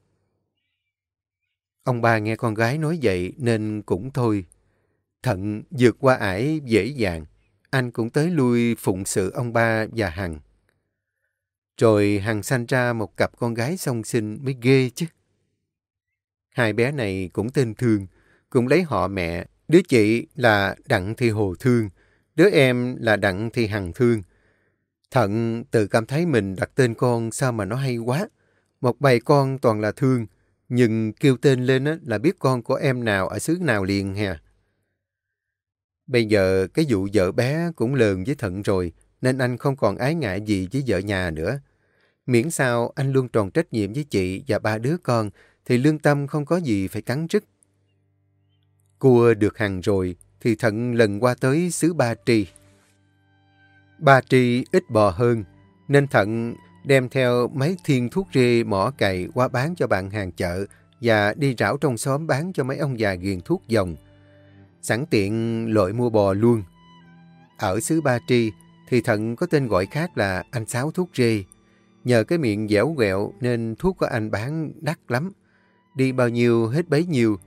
Ông ba nghe con gái nói vậy nên cũng thôi. Thận vượt qua ải dễ dàng. Anh cũng tới lui phụng sự ông ba và Hằng. Rồi Hằng sanh ra một cặp con gái song sinh mới ghê chứ. Hai bé này cũng tên Thương, cũng lấy họ mẹ. Đứa chị là Đặng Thị Hồ Thương, đứa em là Đặng Thị Hằng Thương. Thận tự cảm thấy mình đặt tên con sao mà nó hay quá. Một bầy con toàn là Thương, nhưng kêu tên lên là biết con của em nào ở xứ nào liền hè. Bây giờ cái vụ vợ bé cũng lờn với Thận rồi, nên anh không còn ái ngại gì với vợ nhà nữa. Miễn sao anh luôn tròn trách nhiệm với chị và ba đứa con, thì lương tâm không có gì phải cắn rứt. Cua được hàng rồi, thì Thận lần qua tới xứ Ba Tri. Ba Tri ít bò hơn, nên Thận đem theo mấy thiên thuốc rê mỏ cày qua bán cho bạn hàng chợ và đi rảo trong xóm bán cho mấy ông già ghiền thuốc dòng. Sẵn tiện lội mua bò luôn. Ở xứ Ba Tri thì Thận có tên gọi khác là anh Sáu thuốc rê. Nhờ cái miệng dẻo quẹo nên thuốc của anh bán đắt lắm. Đi bao nhiêu hết bấy nhiêu.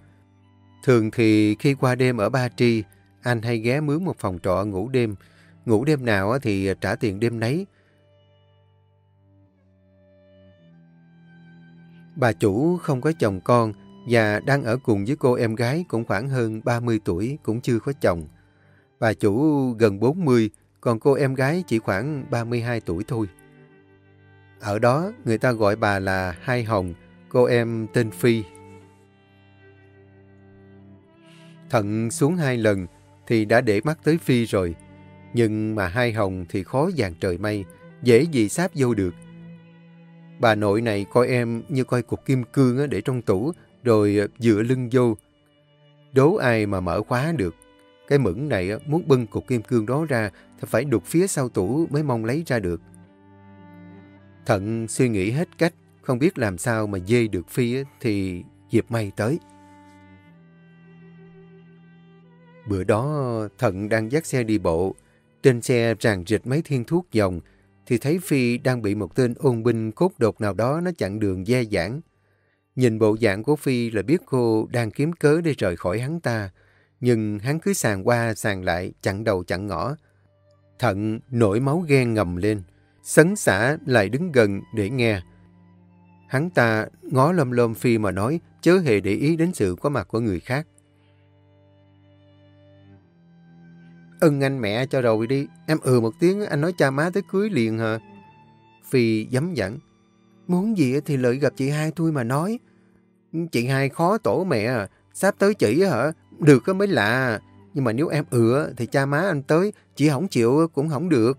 Thường thì khi qua đêm ở Ba Tri, anh hay ghé mướn một phòng trọ ngủ đêm. Ngủ đêm nào thì trả tiền đêm nấy. Bà chủ không có chồng con và đang ở cùng với cô em gái cũng khoảng hơn 30 tuổi, cũng chưa có chồng. Bà chủ gần 40, còn cô em gái chỉ khoảng 32 tuổi thôi. Ở đó, người ta gọi bà là Hai Hồng, cô em tên Phi. Thận xuống hai lần thì đã để mắt tới Phi rồi. Nhưng mà Hai Hồng thì khó dàn trời mây, dễ gì sáp vô được. Bà nội này coi em như coi cục kim cương để trong tủ, rồi ờ, dựa lưng vô. Đố ai mà mở khóa được. Cái mẫn này muốn bưng cục kim cương đó ra thì phải đục phía sau tủ mới mong lấy ra được. Thận suy nghĩ hết cách, không biết làm sao mà dê được Phi thì dịp may tới. Bữa đó Thận đang dắt xe đi bộ, trên xe tràn rịch mấy thiên thuốc dòng, thì thấy Phi đang bị một tên ôn binh cốt đột nào đó nó chặn đường dè dãn. Nhìn bộ dạng của Phi là biết cô đang kiếm cớ để rời khỏi hắn ta, nhưng hắn cứ sàn qua sàn lại chặn đầu chặn ngõ. Thận nổi máu ghen ngầm lên, sấn xả lại đứng gần để nghe. Hắn ta ngó lom lom Phi mà nói chớ hề để ý đến sự có mặt của người khác. Ưng anh mẹ cho rồi đi. Em ừ một tiếng, anh nói cha má tới cưới liền hả? Phi dấm dẫn. Muốn gì thì lợi gặp chị hai tôi mà nói. Chị hai khó tổ mẹ à. Sắp tới chỉ hả? Được mới lạ. Nhưng mà nếu em ừ thì cha má anh tới, chị không chịu cũng không được.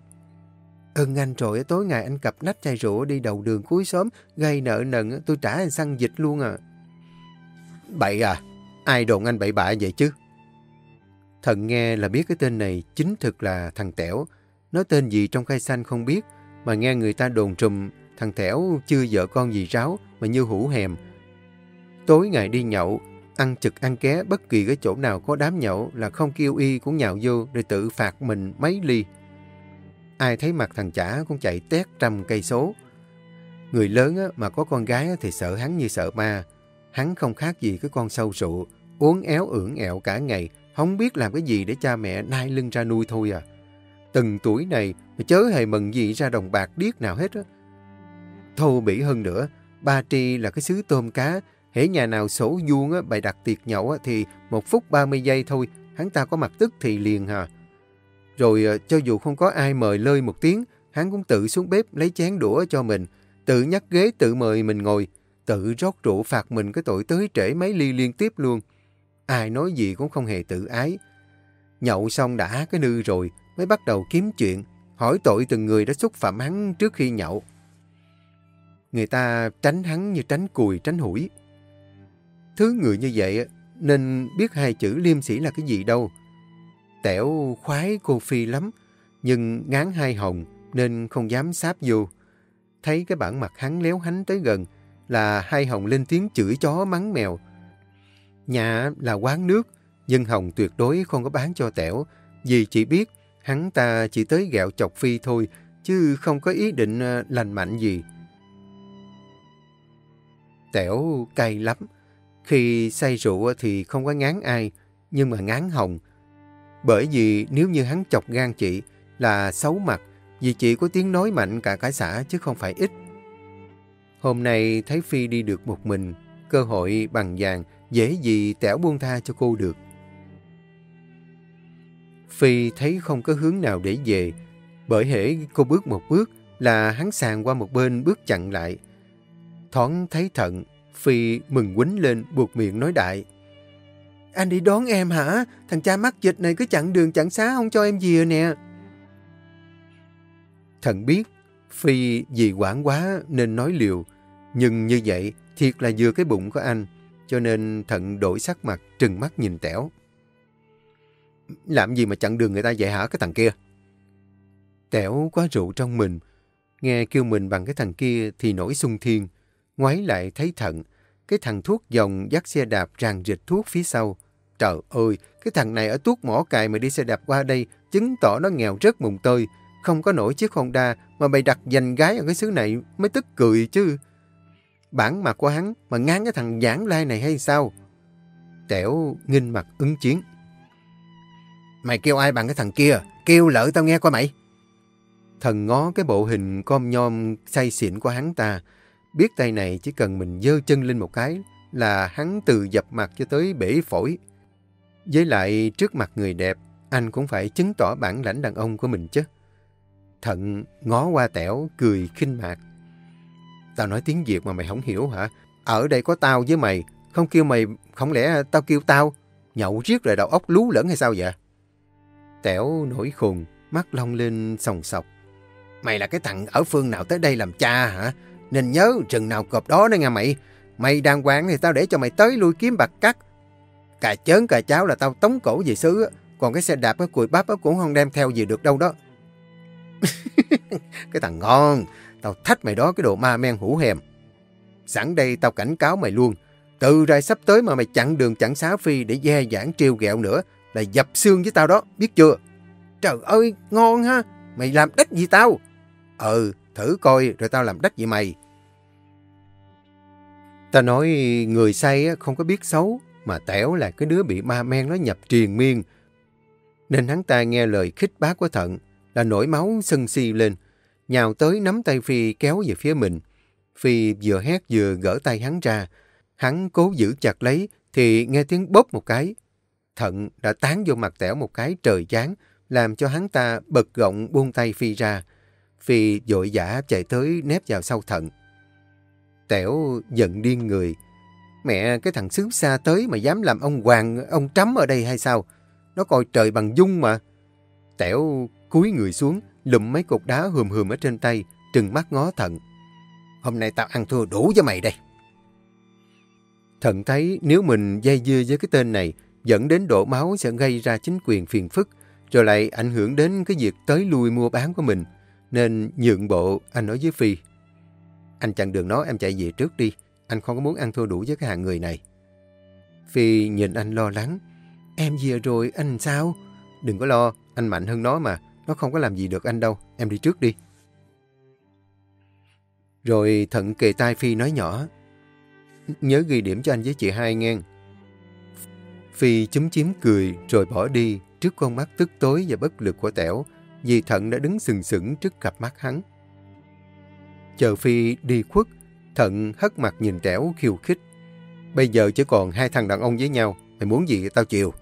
Ưng anh rồi tối ngày anh cặp nách chai rượu đi đầu đường cuối xóm, gây nợ nần, tôi trả anh xăng dịch luôn à. Bậy à? Ai đồn anh bậy bạ vậy chứ? Thần nghe là biết cái tên này chính thực là thằng Tẻo. Nó tên gì trong khai xanh không biết, mà nghe người ta đồn trùm thằng Tẻo chưa vợ con gì ráo mà như hủ hèm. Tối ngày đi nhậu, ăn trực ăn ké bất kỳ cái chỗ nào có đám nhậu là không kêu y cũng nhạo vô rồi tự phạt mình mấy ly. Ai thấy mặt thằng chả cũng chạy tét trăm cây số. Người lớn mà có con gái thì sợ hắn như sợ ma. Hắn không khác gì cái con sâu rượu uống éo ưỡng ẹo cả ngày, không biết làm cái gì để cha mẹ nai lưng ra nuôi thôi à. Từng tuổi này mà chớ hề mừng gì ra đồng bạc điếc nào hết á. Thô bỉ hơn nữa, Ba Tri là cái xứ tôm cá. Hễ nhà nào sổ vuông á, bày đặt tiệc nhậu á, thì một phút 30 giây thôi, hắn ta có mặt tức thì liền hà. Rồi ờ, cho dù không có ai mời lơi một tiếng, hắn cũng tự xuống bếp lấy chén đũa cho mình. Tự nhắc ghế tự mời mình ngồi, tự rót rượu phạt mình cái tội tới trễ mấy ly liên tiếp luôn. Ai nói gì cũng không hề tự ái. Nhậu xong đã cái nư rồi, mới bắt đầu kiếm chuyện, hỏi tội từng người đã xúc phạm hắn trước khi nhậu. Người ta tránh hắn như tránh cùi, tránh hủi. Thứ người như vậy nên biết hai chữ liêm sĩ là cái gì đâu. Tẻo khoái cô Phi lắm, nhưng ngán hai hồng nên không dám sáp vô. Thấy cái bản mặt hắn léo hánh tới gần là hai hồng lên tiếng chửi chó mắng mèo. Nhà là quán nước, nhưng Hồng tuyệt đối không có bán cho Tẻo, vì chỉ biết hắn ta chỉ tới gẹo chọc Phi thôi, chứ không có ý định ờ, lành mạnh gì. Tẻo cay lắm. Khi say rượu thì không có ngán ai, nhưng mà ngán Hồng. Bởi vì nếu như hắn chọc gan chị là xấu mặt, vì chị có tiếng nói mạnh cả cả xã chứ không phải ít. Hôm nay thấy Phi đi được một mình, cơ hội bằng vàng, dễ gì tẻo buông tha cho cô được. Phi thấy không có hướng nào để về, bởi hễ cô bước một bước là hắn sàn qua một bên bước chặn lại. Thoáng thấy thận, Phi mừng quýnh lên buộc miệng nói đại. Anh đi đón em hả? Thằng cha mắc dịch này cứ chặn đường chặn xá không cho em về nè. thận biết Phi vì quản quá nên nói liều, nhưng như vậy thiệt là vừa cái bụng của anh, cho nên thận đổi sắc mặt trừng mắt nhìn tẻo. Làm gì mà chặn đường người ta vậy hả cái thằng kia? Tẻo quá rượu trong mình, nghe kêu mình bằng cái thằng kia thì nổi sung thiên, ngoái lại thấy thận, cái thằng thuốc dòng dắt xe đạp ràng rịch thuốc phía sau. Trời ơi, cái thằng này ở tuốt mỏ cài mà đi xe đạp qua đây, chứng tỏ nó nghèo rất mùng tơi, không có nổi chiếc Honda mà bày đặt dành gái ở cái xứ này mới tức cười chứ. Bản mặt của hắn mà ngán cái thằng giảng lai này hay sao? Tẻo nghinh mặt ứng chiến. Mày kêu ai bằng cái thằng kia? Kêu lỡ tao nghe coi mày. Thần ngó cái bộ hình com nhom say xỉn của hắn ta. Biết tay này chỉ cần mình dơ chân lên một cái là hắn từ dập mặt cho tới bể phổi. Với lại trước mặt người đẹp, anh cũng phải chứng tỏ bản lãnh đàn ông của mình chứ. Thận ngó qua tẻo, cười khinh mạc. Tao nói tiếng Việt mà mày không hiểu hả? Ở đây có tao với mày, không kêu mày, không lẽ tao kêu tao? Nhậu riết rồi đầu óc lú lẫn hay sao vậy? Tẻo nổi khùng, mắt long lên sòng sọc. Mày là cái thằng ở phương nào tới đây làm cha hả? Nên nhớ chừng nào cọp đó nữa nha mày. Mày đang quán thì tao để cho mày tới lui kiếm bạc cắt. Cà chớn cà cháo là tao tống cổ về xứ. Còn cái xe đạp cái cùi bắp cũng không đem theo gì được đâu đó. cái thằng ngon. Tao thách mày đó cái đồ ma men hủ hèm. Sẵn đây tao cảnh cáo mày luôn. Từ ra sắp tới mà mày chặn đường chặn xá phi để dè dãn trêu ghẹo nữa là dập xương với tao đó, biết chưa? Trời ơi, ngon ha, mày làm đách gì tao? Ừ, thử coi rồi tao làm đách gì mày. Ta nói người say không có biết xấu, mà tẻo là cái đứa bị ma men nó nhập triền miên. Nên hắn ta nghe lời khích bác của thận là nổi máu sân si lên, nhào tới nắm tay Phi kéo về phía mình. Phi vừa hét vừa gỡ tay hắn ra. Hắn cố giữ chặt lấy thì nghe tiếng bóp một cái. Thận đã tán vô mặt tẻo một cái trời chán, làm cho hắn ta bật gọng buông tay Phi ra. Phi dội dã chạy tới nép vào sau thận. Tẻo giận điên người. Mẹ cái thằng xứ xa tới mà dám làm ông Hoàng, ông Trắm ở đây hay sao? Nó coi trời bằng dung mà. Tẻo cúi người xuống, lụm mấy cục đá hùm hùm ở trên tay, trừng mắt ngó thận. Hôm nay tao ăn thua đủ cho mày đây. Thận thấy nếu mình dây dưa với cái tên này, dẫn đến đổ máu sẽ gây ra chính quyền phiền phức, rồi lại ảnh hưởng đến cái việc tới lui mua bán của mình. Nên nhượng bộ, anh nói với Phi. Anh chặn đường nó em chạy về trước đi, anh không có muốn ăn thua đủ với cái hàng người này. Phi nhìn anh lo lắng. Em về rồi, anh sao? Đừng có lo, anh mạnh hơn nó mà. Nó không có làm gì được anh đâu, em đi trước đi. Rồi thận kề tai Phi nói nhỏ. Nhớ ghi điểm cho anh với chị hai nghe. Phi chúm chím cười rồi bỏ đi trước con mắt tức tối và bất lực của Tẻo vì Thận đã đứng sừng sững trước cặp mắt hắn. Chờ Phi đi khuất, Thận hất mặt nhìn Tẻo khiêu khích. Bây giờ chỉ còn hai thằng đàn ông với nhau, mày muốn gì tao chịu.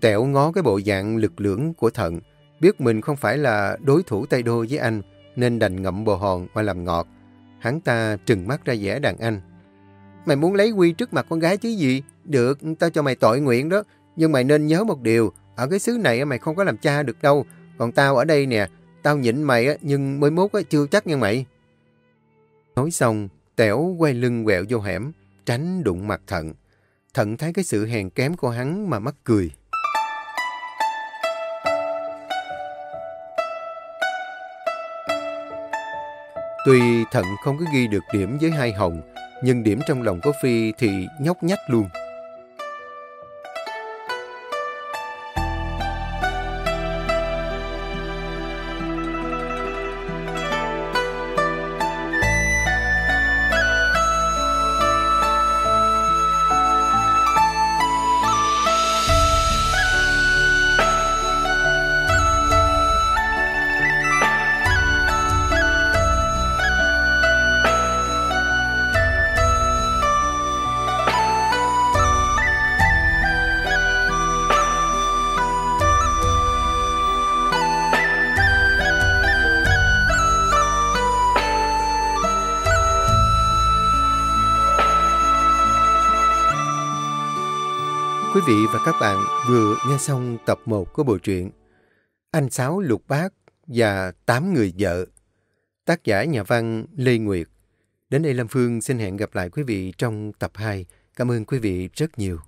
Tẻo ngó cái bộ dạng lực lưỡng của Thận, biết mình không phải là đối thủ tay đôi với anh, nên đành ngậm bồ hòn mà làm ngọt. Hắn ta trừng mắt ra vẻ đàn anh. Mày muốn lấy Quy trước mặt con gái chứ gì? Được, tao cho mày tội nguyện đó. Nhưng mày nên nhớ một điều, ở cái xứ này mày không có làm cha được đâu. Còn tao ở đây nè, tao nhịn mày nhưng mới mốt chưa chắc nha mày. Nói xong, Tẻo quay lưng quẹo vô hẻm, tránh đụng mặt Thận. Thận thấy cái sự hèn kém của hắn mà mắc cười. Tuy Thận không có ghi được điểm với hai hồng, nhưng điểm trong lòng của Phi thì nhóc nhách luôn. Vị và các bạn vừa nghe xong tập 1 của bộ truyện Anh Sáu Lục Bác và Tám Người Vợ. Tác giả nhà văn Lê Nguyệt. Đến đây Lâm Phương xin hẹn gặp lại quý vị trong tập 2. Cảm ơn quý vị rất nhiều.